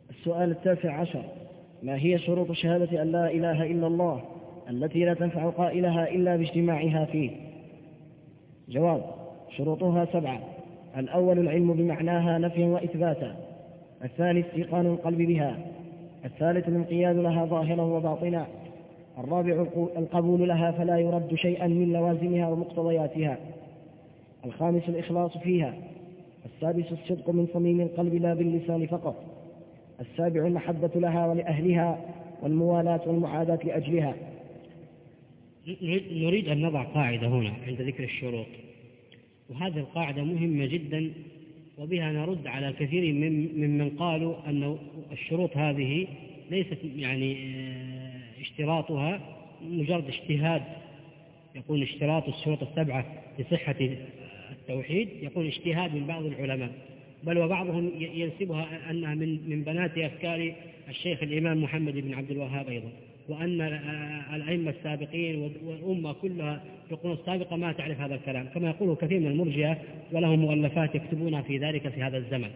السؤال التاسع عشر. ما هي شروط شهادة أن لا إله إلا الله التي لا تنفع قائلها إلا باجتماعها فيه؟ جواب شروطها سبعة. الأول العلم بمعناها نفيا وإثباتا. الثاني استيقان القلب بها. الثالث الانقياد لها ظاهرا وباطنا. الرابع القبول لها فلا يرد شيئا من لوازمها ومقتضياتها. الخامس الإخلاص فيها. السادس الصدق من صميم القلب لا باللسان فقط. السابع المحبة لها ولأهلها والموالاة والمعاداة لأجلها. نريد أن نضع قاعدة هنا عند ذكر الشروط. وهذه القاعدة مهمة جدا وبها نرد على كثير من ممن قالوا أن الشروط هذه ليست يعني آه، اشتراطها مجرد اجتهاد. يكون اشتراط الشروط السبعة لصحة التوحيد يكون اجتهاد من بعض العلماء بل وبعضهم ينسبها أنها من من بنات أفكار الشيخ الإمام محمد بن عبد الوهاب أيضا. وأن الأئمة السابقين والأمة كلها في القرون السابقة ما تعرف هذا الكلام. كما يقوله كثير من المرجئة ولهم مؤلفات يكتبونها في ذلك في هذا الزمن.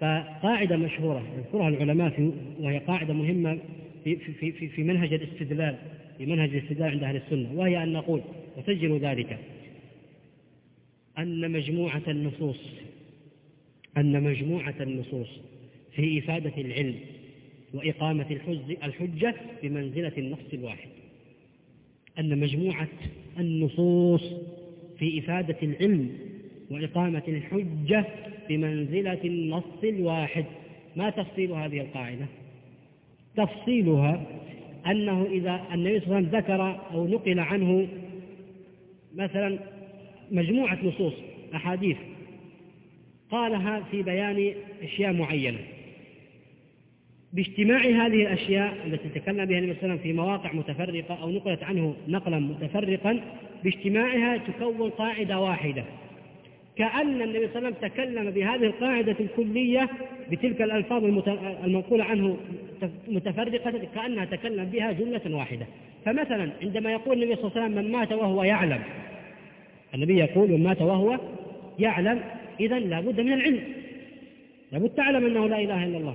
فقاعدة مشهورة يذكرها العلماء في وهي قاعدة مهمة في, في, في, في منهج الاستدلال في منهج الاستدلال عند أهل السنة وهي أن نقول وسجلوا ذلك أن مجموعة النصوص أن مجموعة النصوص في إفادة العلم وإقامة الحجة بمنزلة النص الواحد. أن مجموعة النصوص في إفادة العلم وإقامة الحجة بمنزلة النص الواحد. ما تفصيل هذه القاعدة؟ تفصيلها أنه إذا النبي صلى الله عليه وسلم ذكر أو نقل عنه مثلا مجموعة نصوص أحاديث قالها في بيان أشياء معينة. باجتماع هذه الأشياء التي تكلم بها النبي صلى الله عليه وسلم في مواقع متفرقة أو نقلت عنه نقلا متفرقا باجتماعها تكون قاعدة واحدة. كأن النبي صلى الله عليه وسلم تكلم بهذه القاعدة الكلية بتلك الألفاظ المنقولة عنه متفرقة كأنها تكلم بها جملة واحدة. فمثلا عندما يقول النبي صلى الله عليه وسلم من مات وهو يعلم النبي يقول من مات وهو يعلم إذا لابد من العلم. لابد تعلم أنه لا إله إلا الله.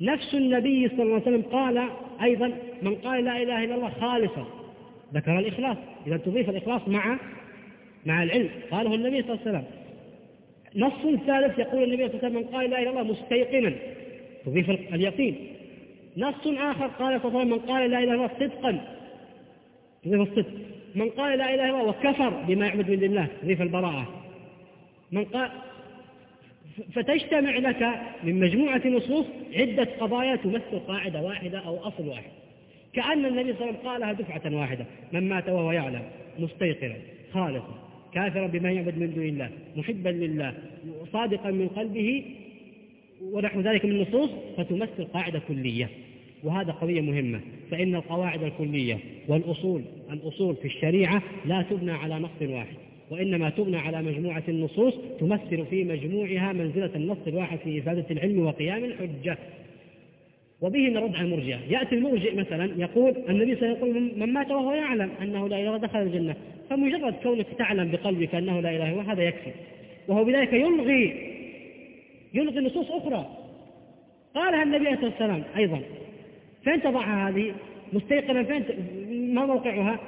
نفس النبي صلى الله عليه وسلم قال أيضا من قال لا إله إلا الله خالصا ذكر الإخلاص. إذا تضيف الإخلاص مع مع العلم. قاله النبي صلى الله عليه وسلم نص ثالث يقول النبي صلى الله عليه وسلم من قال لا إله إلا الله مستيقنا. تضيف اليقين. نص آخر قال صلى الله عليه وسلم من قال لا إله إلا الله صدقا. تضيف الصدق. من قال لا إله إلا الله وكفر بما يعبد من الله. تضيف البراءة. من قال فتجتمع لك من مجموعة نصوص عدة قضايا تمثل قاعدة واحدة أو أصل واحد. كأن النبي صلى الله عليه وسلم قالها دفعة واحدة. من مات وهو يعلم. مستيقنا. خالصا. كافرا بما يعبد من دون الله محبا لله صادقا من قلبه ونحو ذلك من النصوص فتمثل قاعدة كلية. وهذا قضية مهمة فإن القواعد الكلية والأصول الأصول في الشريعة لا تبنى على نص واحد وإنما تبنى على مجموعة النصوص تمثل في مجموعها منزلة النص الواحد في إفادة العلم وقيام الحجة. وبه نرد على المرجئة يأتي المرجئ مثلا يقول النبي صلى الله عليه وسلم من مات وهو يعلم أنه لا إله دخل الجنة. فمجرد كونك تعلم بقلبك أنه لا إله إلا هذا يكفي. وهو بذلك يلغي يلغي نصوص أخرى. قالها النبي عليه الصلاة والسلام أيضا. فين تضعها هذه؟ مستيقنا فين ما موقعها؟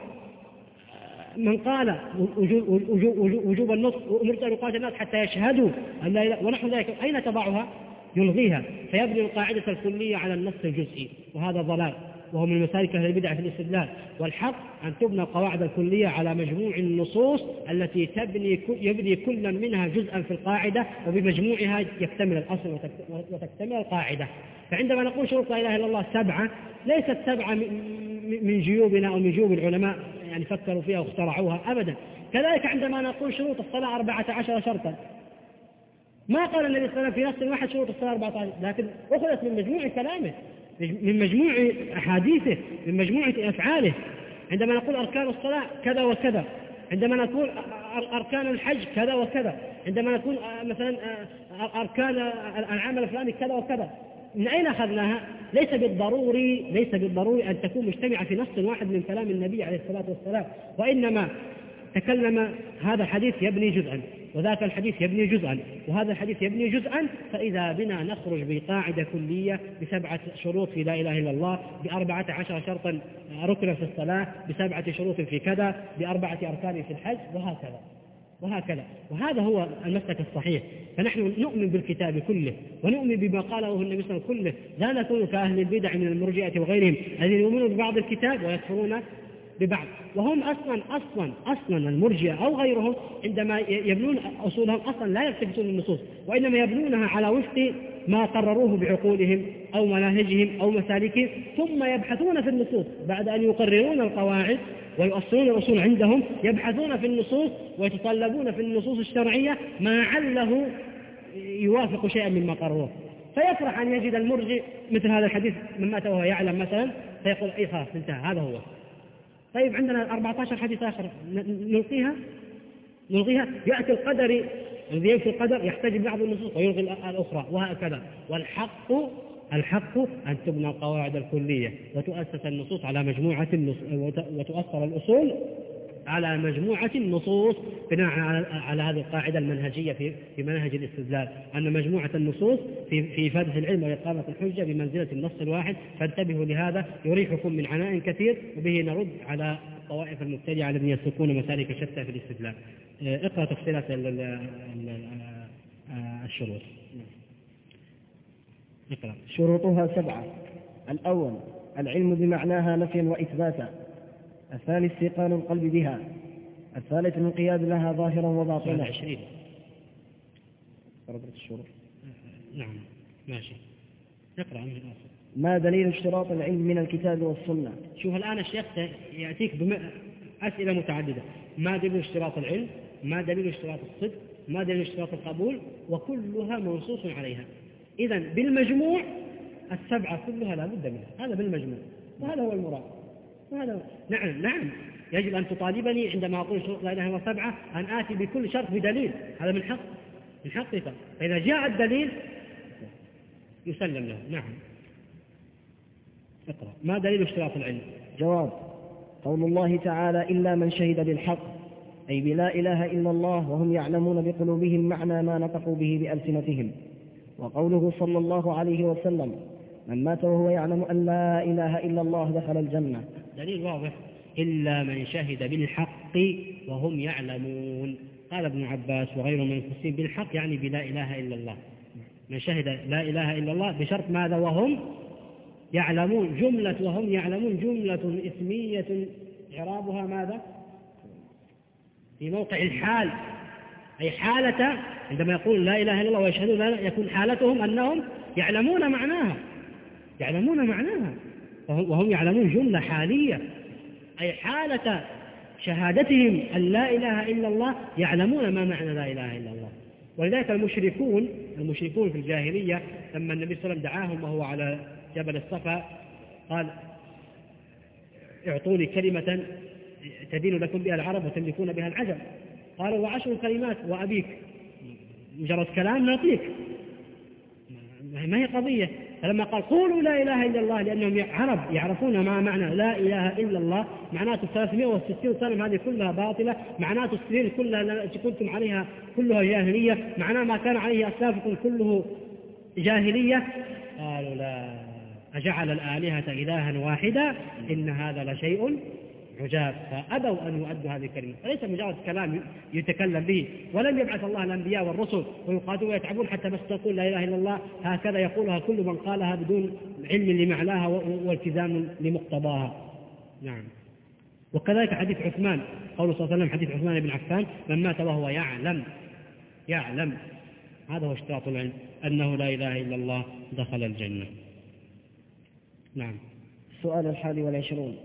من قال وجوب, وجوب, وجوب النطق وأمرت أن الناس حتى يشهدوا أن لا إله ونحو ذلك أين تضعها؟ يلغيها فيبني القاعدة الكلية على النص الجزئي وهذا ضلال وهو من مسالك أهل البدع في الاستدلال. والحق أن تبنى القواعد الكلية على مجموع النصوص التي تبني يبني كل منها جزءا في القاعدة وبمجموعها يكتمل الأصل وتكتمل القاعدة. فعندما نقول شروط لا إله إلا الله سبعة ليست سبعة من جيوبنا أو من جيوب العلماء يعني فكروا فيها واخترعوها أبدا. كذلك عندما نقول شروط الصلاة أربعة عشر شرطا ما قال النبي صلى الله عليه وسلم في نفس واحد شروط الصلاة 14 لكن أخذت من مجموع كلامه من مجموع أحاديثه من مجموعة أفعاله عندما نقول أركان الصلاة كذا وكذا عندما نقول أركان الحج كذا وكذا عندما نقول مثلا أركان العمل الفلاني كذا وكذا من أين أخذناها؟ ليس بالضروري ليس بالضروري أن تكون مجتمعة في نص واحد من كلام النبي عليه الصلاة والسلام وإنما تكلم هذا الحديث يبني جزءا وذاك الحديث يبني جزءا وهذا الحديث يبني جزءا فإذا بنا نخرج بقاعدة كلية بسبعة شروط في لا إله إلا الله بأربعة عشر شرطا ركنا في الصلاة بسبعة شروط في كذا بأربعة أركان في الحج وهكذا وهكذا. وهذا هو المسلك الصحيح. فنحن نؤمن بالكتاب كله ونؤمن بما قاله النبي صلى الله عليه وسلم كله. لا نكون كأهل البدع من المرجئة وغيرهم الذين يؤمنون ببعض الكتاب ويكفرون ببعض. وهم أصلا أصلا أصلا المرجئة أو غيرهم عندما يبنون أصولهم أصلا لا يلتفتون للنصوص وإنما يبنونها على وفق ما قرروه بعقولهم أو مناهجهم أو مسالكهم ثم يبحثون في النصوص. بعد أن يقررون القواعد ويؤصلون الأصول عندهم يبحثون في النصوص ويتطلبون في النصوص الشرعية ما عله يوافق شيئا مما قرروه فيفرح أن يجد المرجئ مثل هذا الحديث من مات وهو يعلم مثلا فيقول أي خلاص انتهى هذا هو. طيب عندنا 14 حديث آخر. نلقيها؟ نلغيها يأتي القدري الذي ينفي القدر يحتج ببعض النصوص ويلغي الأخرى وهكذا. والحق الحق أن تبنى القواعد الكلية وتؤسس النصوص على مجموعة وتؤثر الأصول على مجموعة النصوص بناء على, هذه القاعدة المنهجية في في منهج الاستدلال أن مجموعة النصوص في في فادح العلم وإقامة الحجة بمنزلة النص الواحد فانتبهوا لهذا يريحكم من عناء كثير وبه نرد على الطوائف المبتدعة الذين يسلكون مسالك شتى في الاستدلال. آه، اقرأ تفصيلات الشروط. اقرأ. شروطها سبعة. الأول العلم بمعناها نفيا وإثباتا الثاني استيقان القلب بها. الثالث الانقياد لها ظاهرا وباطنا. عشرين. الشروط. نعم ماشي. اقرأ من ما دليل اشتراط العلم من الكتاب والسنة؟ شوف الآن الشيخ يأتيك بأسئلة متعددة. ما دليل اشتراط العلم؟ ما دليل اشتراط الصدق؟ ما دليل اشتراط القبول؟ وكلها منصوص عليها. إذا بالمجموع السبعة كلها لا بد منها. هذا بالمجموع. وهذا هو المراد. وهذا نعم نعم. يجب أن تطالبني عندما أقول شروط لا إله إلا سبعة أن آتي بكل شرط بدليل. هذا من حق من حقك فإذا جاء الدليل يسلم له. نعم. اقرأ. ما دليل اشتراط العلم؟ جواب قول الله تعالى إلا من شهد بالحق أي بلا إله إلا الله وهم يعلمون بقلوبهم معنى ما نطقوا به بألسنتهم. وقوله صلى الله عليه وسلم من مات وهو يعلم أن لا إله إلا الله دخل الجنة. دليل واضح. إلا من شهد بالحق وهم يعلمون. قال ابن عباس وغيره من المفسرين بالحق يعني بلا إله إلا الله. من شهد لا إله إلا الله بشرط ماذا؟ وهم يعلمون. جملة وهم يعلمون. جملة إسمية إعرابها ماذا؟ في موقع الحال. أي حالة عندما يقول لا إله إلا الله ويشهدون لا يكون حالتهم أنهم يعلمون معناها. يعلمون معناها. وهم يعلمون جملة حالية. أي حالة شهادتهم أن لا إله إلا الله يعلمون ما معنى لا إله إلا الله. ولذلك المشركون المشركون في الجاهلية لما النبي صلى الله عليه وسلم دعاهم وهو على جبل الصفا قال اعطوني كلمة تدين لكم بها العرب وتملكون بها العجم. قالوا وعشر كلمات وأبيك. مجرد كلام نعطيك ما هي قضية. فلما قال قولوا لا إله إلا الله لأنهم عرب يعرفون ما معنى لا إله إلا الله معناته 360 سنة هذه كلها باطلة معناته السنين كلها التي كنتم عليها كلها جاهلية معناه ما كان عليه أسلافكم كله جاهلية؟ قالوا لا أجعل الآلهة إلها واحدا إن هذا لشيء عجاب فأبوا أن يؤدوا هذه الكلمة. فليس مجرد كلام يتكلم به. ولم يبعث الله الأنبياء والرسل ويقاتلون ويتعبون حتى بس تقول لا إله إلا الله. هكذا يقولها كل من قالها بدون علم لمعناها والتزام لمقتضاها. نعم. وكذلك حديث عثمان قوله صلى الله عليه وسلم حديث عثمان بن عفان من مات وهو يعلم يعلم. هذا هو اشتراط العلم أنه لا إله إلا الله دخل الجنة. نعم. السؤال الحادي والعشرون.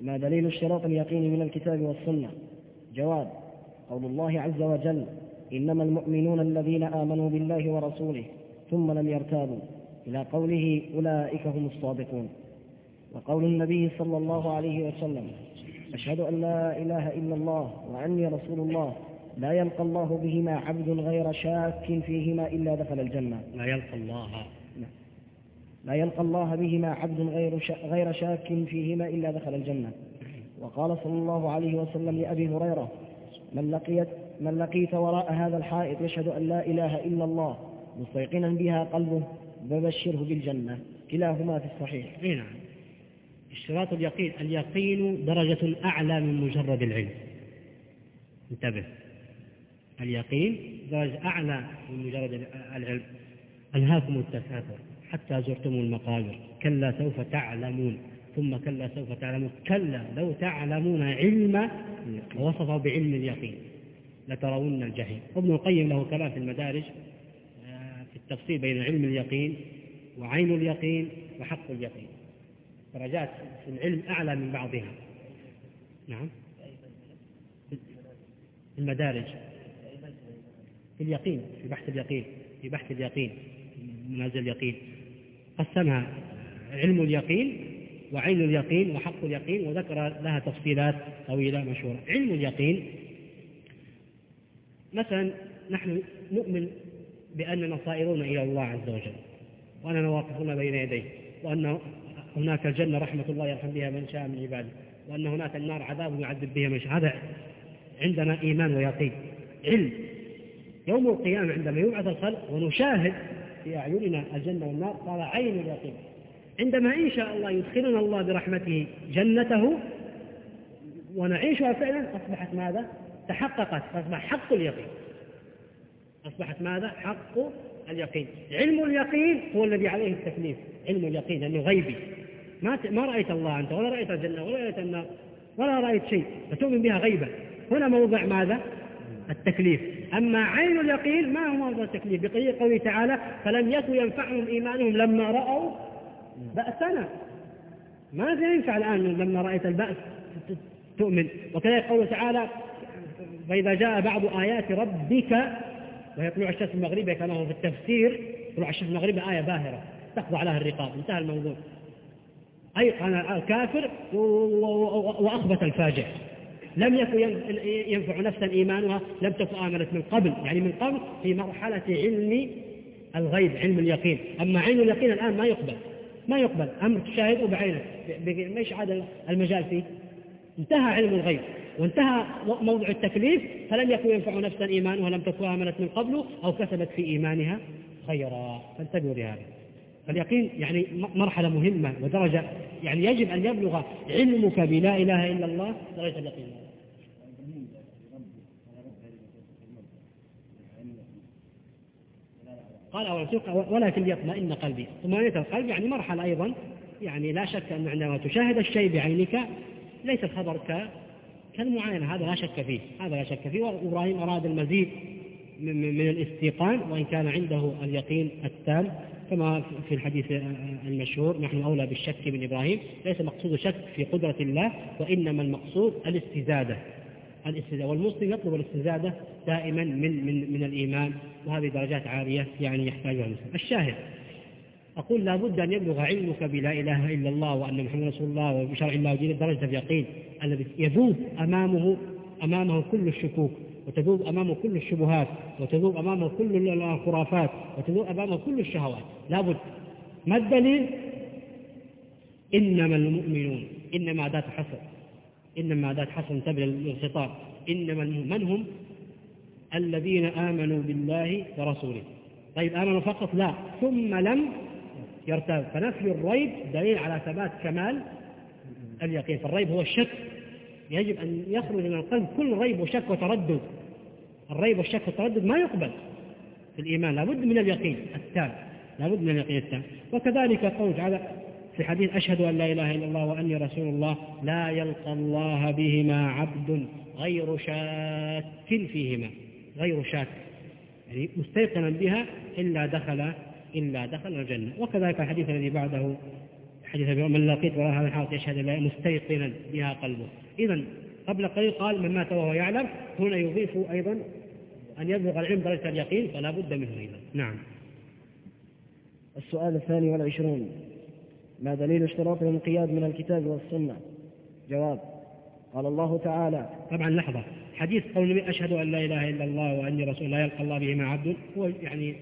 ما دليل اشتراط اليقين من الكتاب والسنة؟ جواب قول الله عز وجل إنما المؤمنون الذين آمنوا بالله ورسوله ثم لم يرتابوا إلى قوله أولئك هم الصادقون. وقول النبي صلى الله عليه وسلم أشهد أن لا إله إلا الله وأني رسول الله لا يلقى الله بهما عبد غير شاك فيهما إلا دخل الجنة. لا يلقى الله لا يلقى الله بهما عبد غير غير شاك فيهما إلا دخل الجنة. وقال صلى الله عليه وسلم لأبي هريرة من لقيت من لقيت وراء هذا الحائط يشهد أن لا إله إلا الله مستيقنا بها قلبه فبشره بالجنة. كلاهما في الصحيح. اي نعم. اشتراط اليقين اليقين درجة أعلى من مجرد العلم. انتبه. اليقين درجة أعلى من مجرد العلم. ألهاكم التكاثر. حتى زرتم المقابر. كلا سوف تعلمون. ثم كلا سوف تعلمون. كلا لو تعلمون علم ووصفه بعلم اليقين. لترون الجحيم. ابن القيم له كلام في المدارج في التفصيل بين علم اليقين وعين اليقين وحق اليقين. درجات في العلم أعلى من بعضها. نعم. المدارج. في اليقين في بحث اليقين في بحث اليقين منازل اليقين. قسمها علم اليقين وعين اليقين وحق اليقين وذكر لها تفصيلات طويلة مشهورة. علم اليقين مثلا نحن نؤمن بأننا صائرون إلى الله عز وجل وأننا واقفون بين يديه وأن هناك الجنة رحمة الله يرحم بها من شاء من عباده وأن هناك النار عذاب يعذب بها من شاء. هذا عندنا إيمان ويقين. علم يوم القيامة عندما يبعث الخلق ونشاهد في أعيننا الجنة والنار؟ قال عين اليقين. عندما إن شاء الله يدخلنا الله برحمته جنته ونعيشها فعلا أصبحت ماذا؟ تحققت فأصبح حق اليقين. أصبحت ماذا؟ حق اليقين. علم اليقين هو الذي عليه التكليف. علم اليقين لأنه غيبي. ما ما رأيت الله أنت ولا رأيت الجنة ولا رأيت النار ولا رأيت شيء. فتؤمن بها غيبة هنا موضع ماذا؟ التكليف. أما عين اليقين ما هو موضع التكليف؟ بقية قوله تعالى فلم يكن ينفعهم إيمانهم لما رأوا بأسنا. ماذا ينفع الآن لما رأيت البأس تؤمن؟ وكذلك قوله تعالى فإذا جاء بعض آيات ربك وهي طلوع الشمس المغربية كما هو في التفسير طلوع الشمس المغربية آية باهرة تخضع لها الرقاب. انتهى الموضوع. أيقن الكافر وأخبث الفاجر لم يكن ينفع نفسا إيمانها لم تكن آمنت من قبل. يعني من قبل في مرحلة علم الغيب علم اليقين. أما علم اليقين الآن ما يقبل. ما يقبل. أمر تشاهده بعينك إيش عاد المجال فيه؟ انتهى علم الغيب. وانتهى موضع التكليف فلم يكن ينفع نفسا إيمانها لم تكن آمنت من قبل أو كسبت في إيمانها خيرا. فانتبهوا لهذا. فاليقين يعني مرحلة مهمة ودرجة. يعني يجب أن يبلغ علمك بلا إله إلا الله درجة اليقين. قال ولكن يطمئن قلبي. طمأنينة القلب يعني مرحلة أيضا يعني لا شك أن عندما تشاهد الشيء بعينك ليس الخبر كالمعاينة هذا لا شك فيه هذا لا شك فيه. وإبراهيم أراد المزيد من الاستيقان وإن كان عنده اليقين التام كما في الحديث المشهور نحن أولى بالشك من إبراهيم ليس مقصود شك في قدرة الله وإنما المقصود الاستزادة. الاستزادة والمسلم يطلب الاستزادة دائما من من من الإيمان وهذه درجات عالية يعني يحتاجها المسلم. الشاهد أقول لابد أن يبلغ علمك بلا إله إلا الله وأن محمد رسول الله وبشرع الله ودين درجة اليقين الذي يذوب أمامه أمامه كل الشكوك وتذوب أمامه كل الشبهات وتذوب أمامه كل الخرافات وتذوب أمامه كل الشهوات. لابد ما الدليل؟ إنما المؤمنون إنما أداة حصر. إنما أداة حصر انتبه للخطاب إنما من هم؟ الذين آمنوا بالله ورسوله. طيب آمنوا فقط؟ لا. ثم لم يرتاب. فنفي الريب دليل على ثبات كمال اليقين. فالريب هو الشك. يجب أن يخرج من القلب كل ريب وشك وتردد. الريب والشك والتردد ما يقبل في الإيمان. لابد من اليقين التام. لابد من اليقين التام. وكذلك قول تعالى في حديث أشهد أن لا إله إلا الله وأني رسول الله لا يلقى الله بهما عبد غير شاك فيهما غير شاك. يعني مستيقنا بها إلا دخل إلا دخل الجنة. وكذلك الحديث الذي بعده حديث من لقيت وراء هذا الحائط يشهد الله مستيقنا بها قلبه. إذا قبل قليل قال من مات وهو يعلم هنا يضيف أيضا أن يبلغ العلم درجة اليقين فلا بد منه أيضا. نعم. السؤال الثاني والعشرون. ما دليل اشتراط الانقياد من الكتاب والسنة. جواب قال الله تعالى طبعا لحظة. حديث قول أشهد أن لا إله إلا الله وأني رسول لا يلقى الله بهما عبد. هو يعني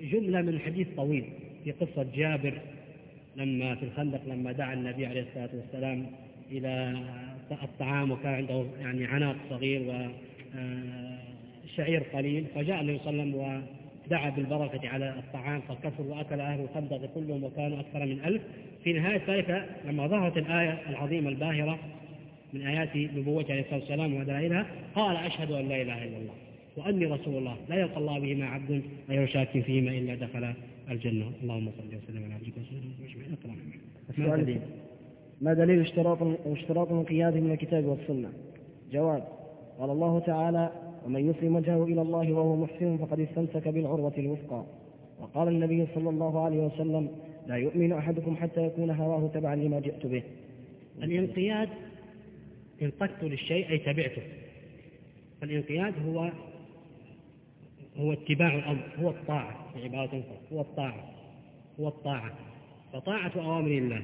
جملة من حديث طويل في قصة جابر لما في الخندق لما دعا النبي عليه الصلاة والسلام إلى الطعام وكان عنده يعني عناق صغير وشعير آه، قليل. فجاء النبي صلى الله عليه وسلم ودعا بالبركة على الطعام فكفر وأكل أهل الخندق كلهم وكانوا أكثر من ألف. في نهاية ذلك لما ظهرت الآية العظيمة الباهرة من آيات نبوته عليه الصلاة والسلام ودلائلها قال أشهد أن لا إله إلا الله وأني رسول الله لا يلقى الله بهما عبد غير شاك فيهما إلا دخل الجنة. اللهم صل وسلم على عبدك ورسولك ما دليل؟ اشتراط اشتراط القياد من الكتاب والسنة؟ جواب قال الله تعالى ومن يسلم وجهه إلى الله وهو محسن فقد استمسك بالعروة الوثقى. وقال النبي صلى الله عليه وسلم لا يؤمن أحدكم حتى يكون هواه تبعا لما جئت به. الانقياد انقدت للشيء أي تبعته. فالانقياد هو هو اتباع الأمر هو الطاعة في عبارة أخرى هو الطاعة هو الطاعة. فطاعة أوامر الله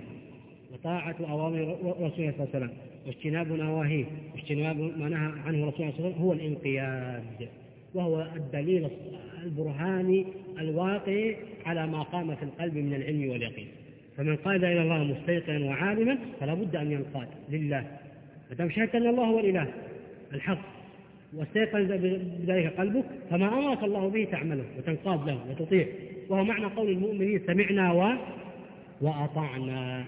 وطاعة أوامر رسوله صلى الله عليه وسلم. واجتناب نواهيه واجتناب ما نهى عنه رسول الله صلى الله عليه وسلم هو الانقياد وهو الدليل البرهاني الواقع على ما قام في القلب من العلم واليقين. فمن قاد إلى الله مستيقنا وعالما فلا بد أن ينقاد لله. ما دام شهدت أن الله هو الإله الحق واستيقن بذلك قلبك فما أمرك الله به تعمله وتنقاد له وتطيع. وهو معنى قول المؤمنين سمعنا و وأطعنا.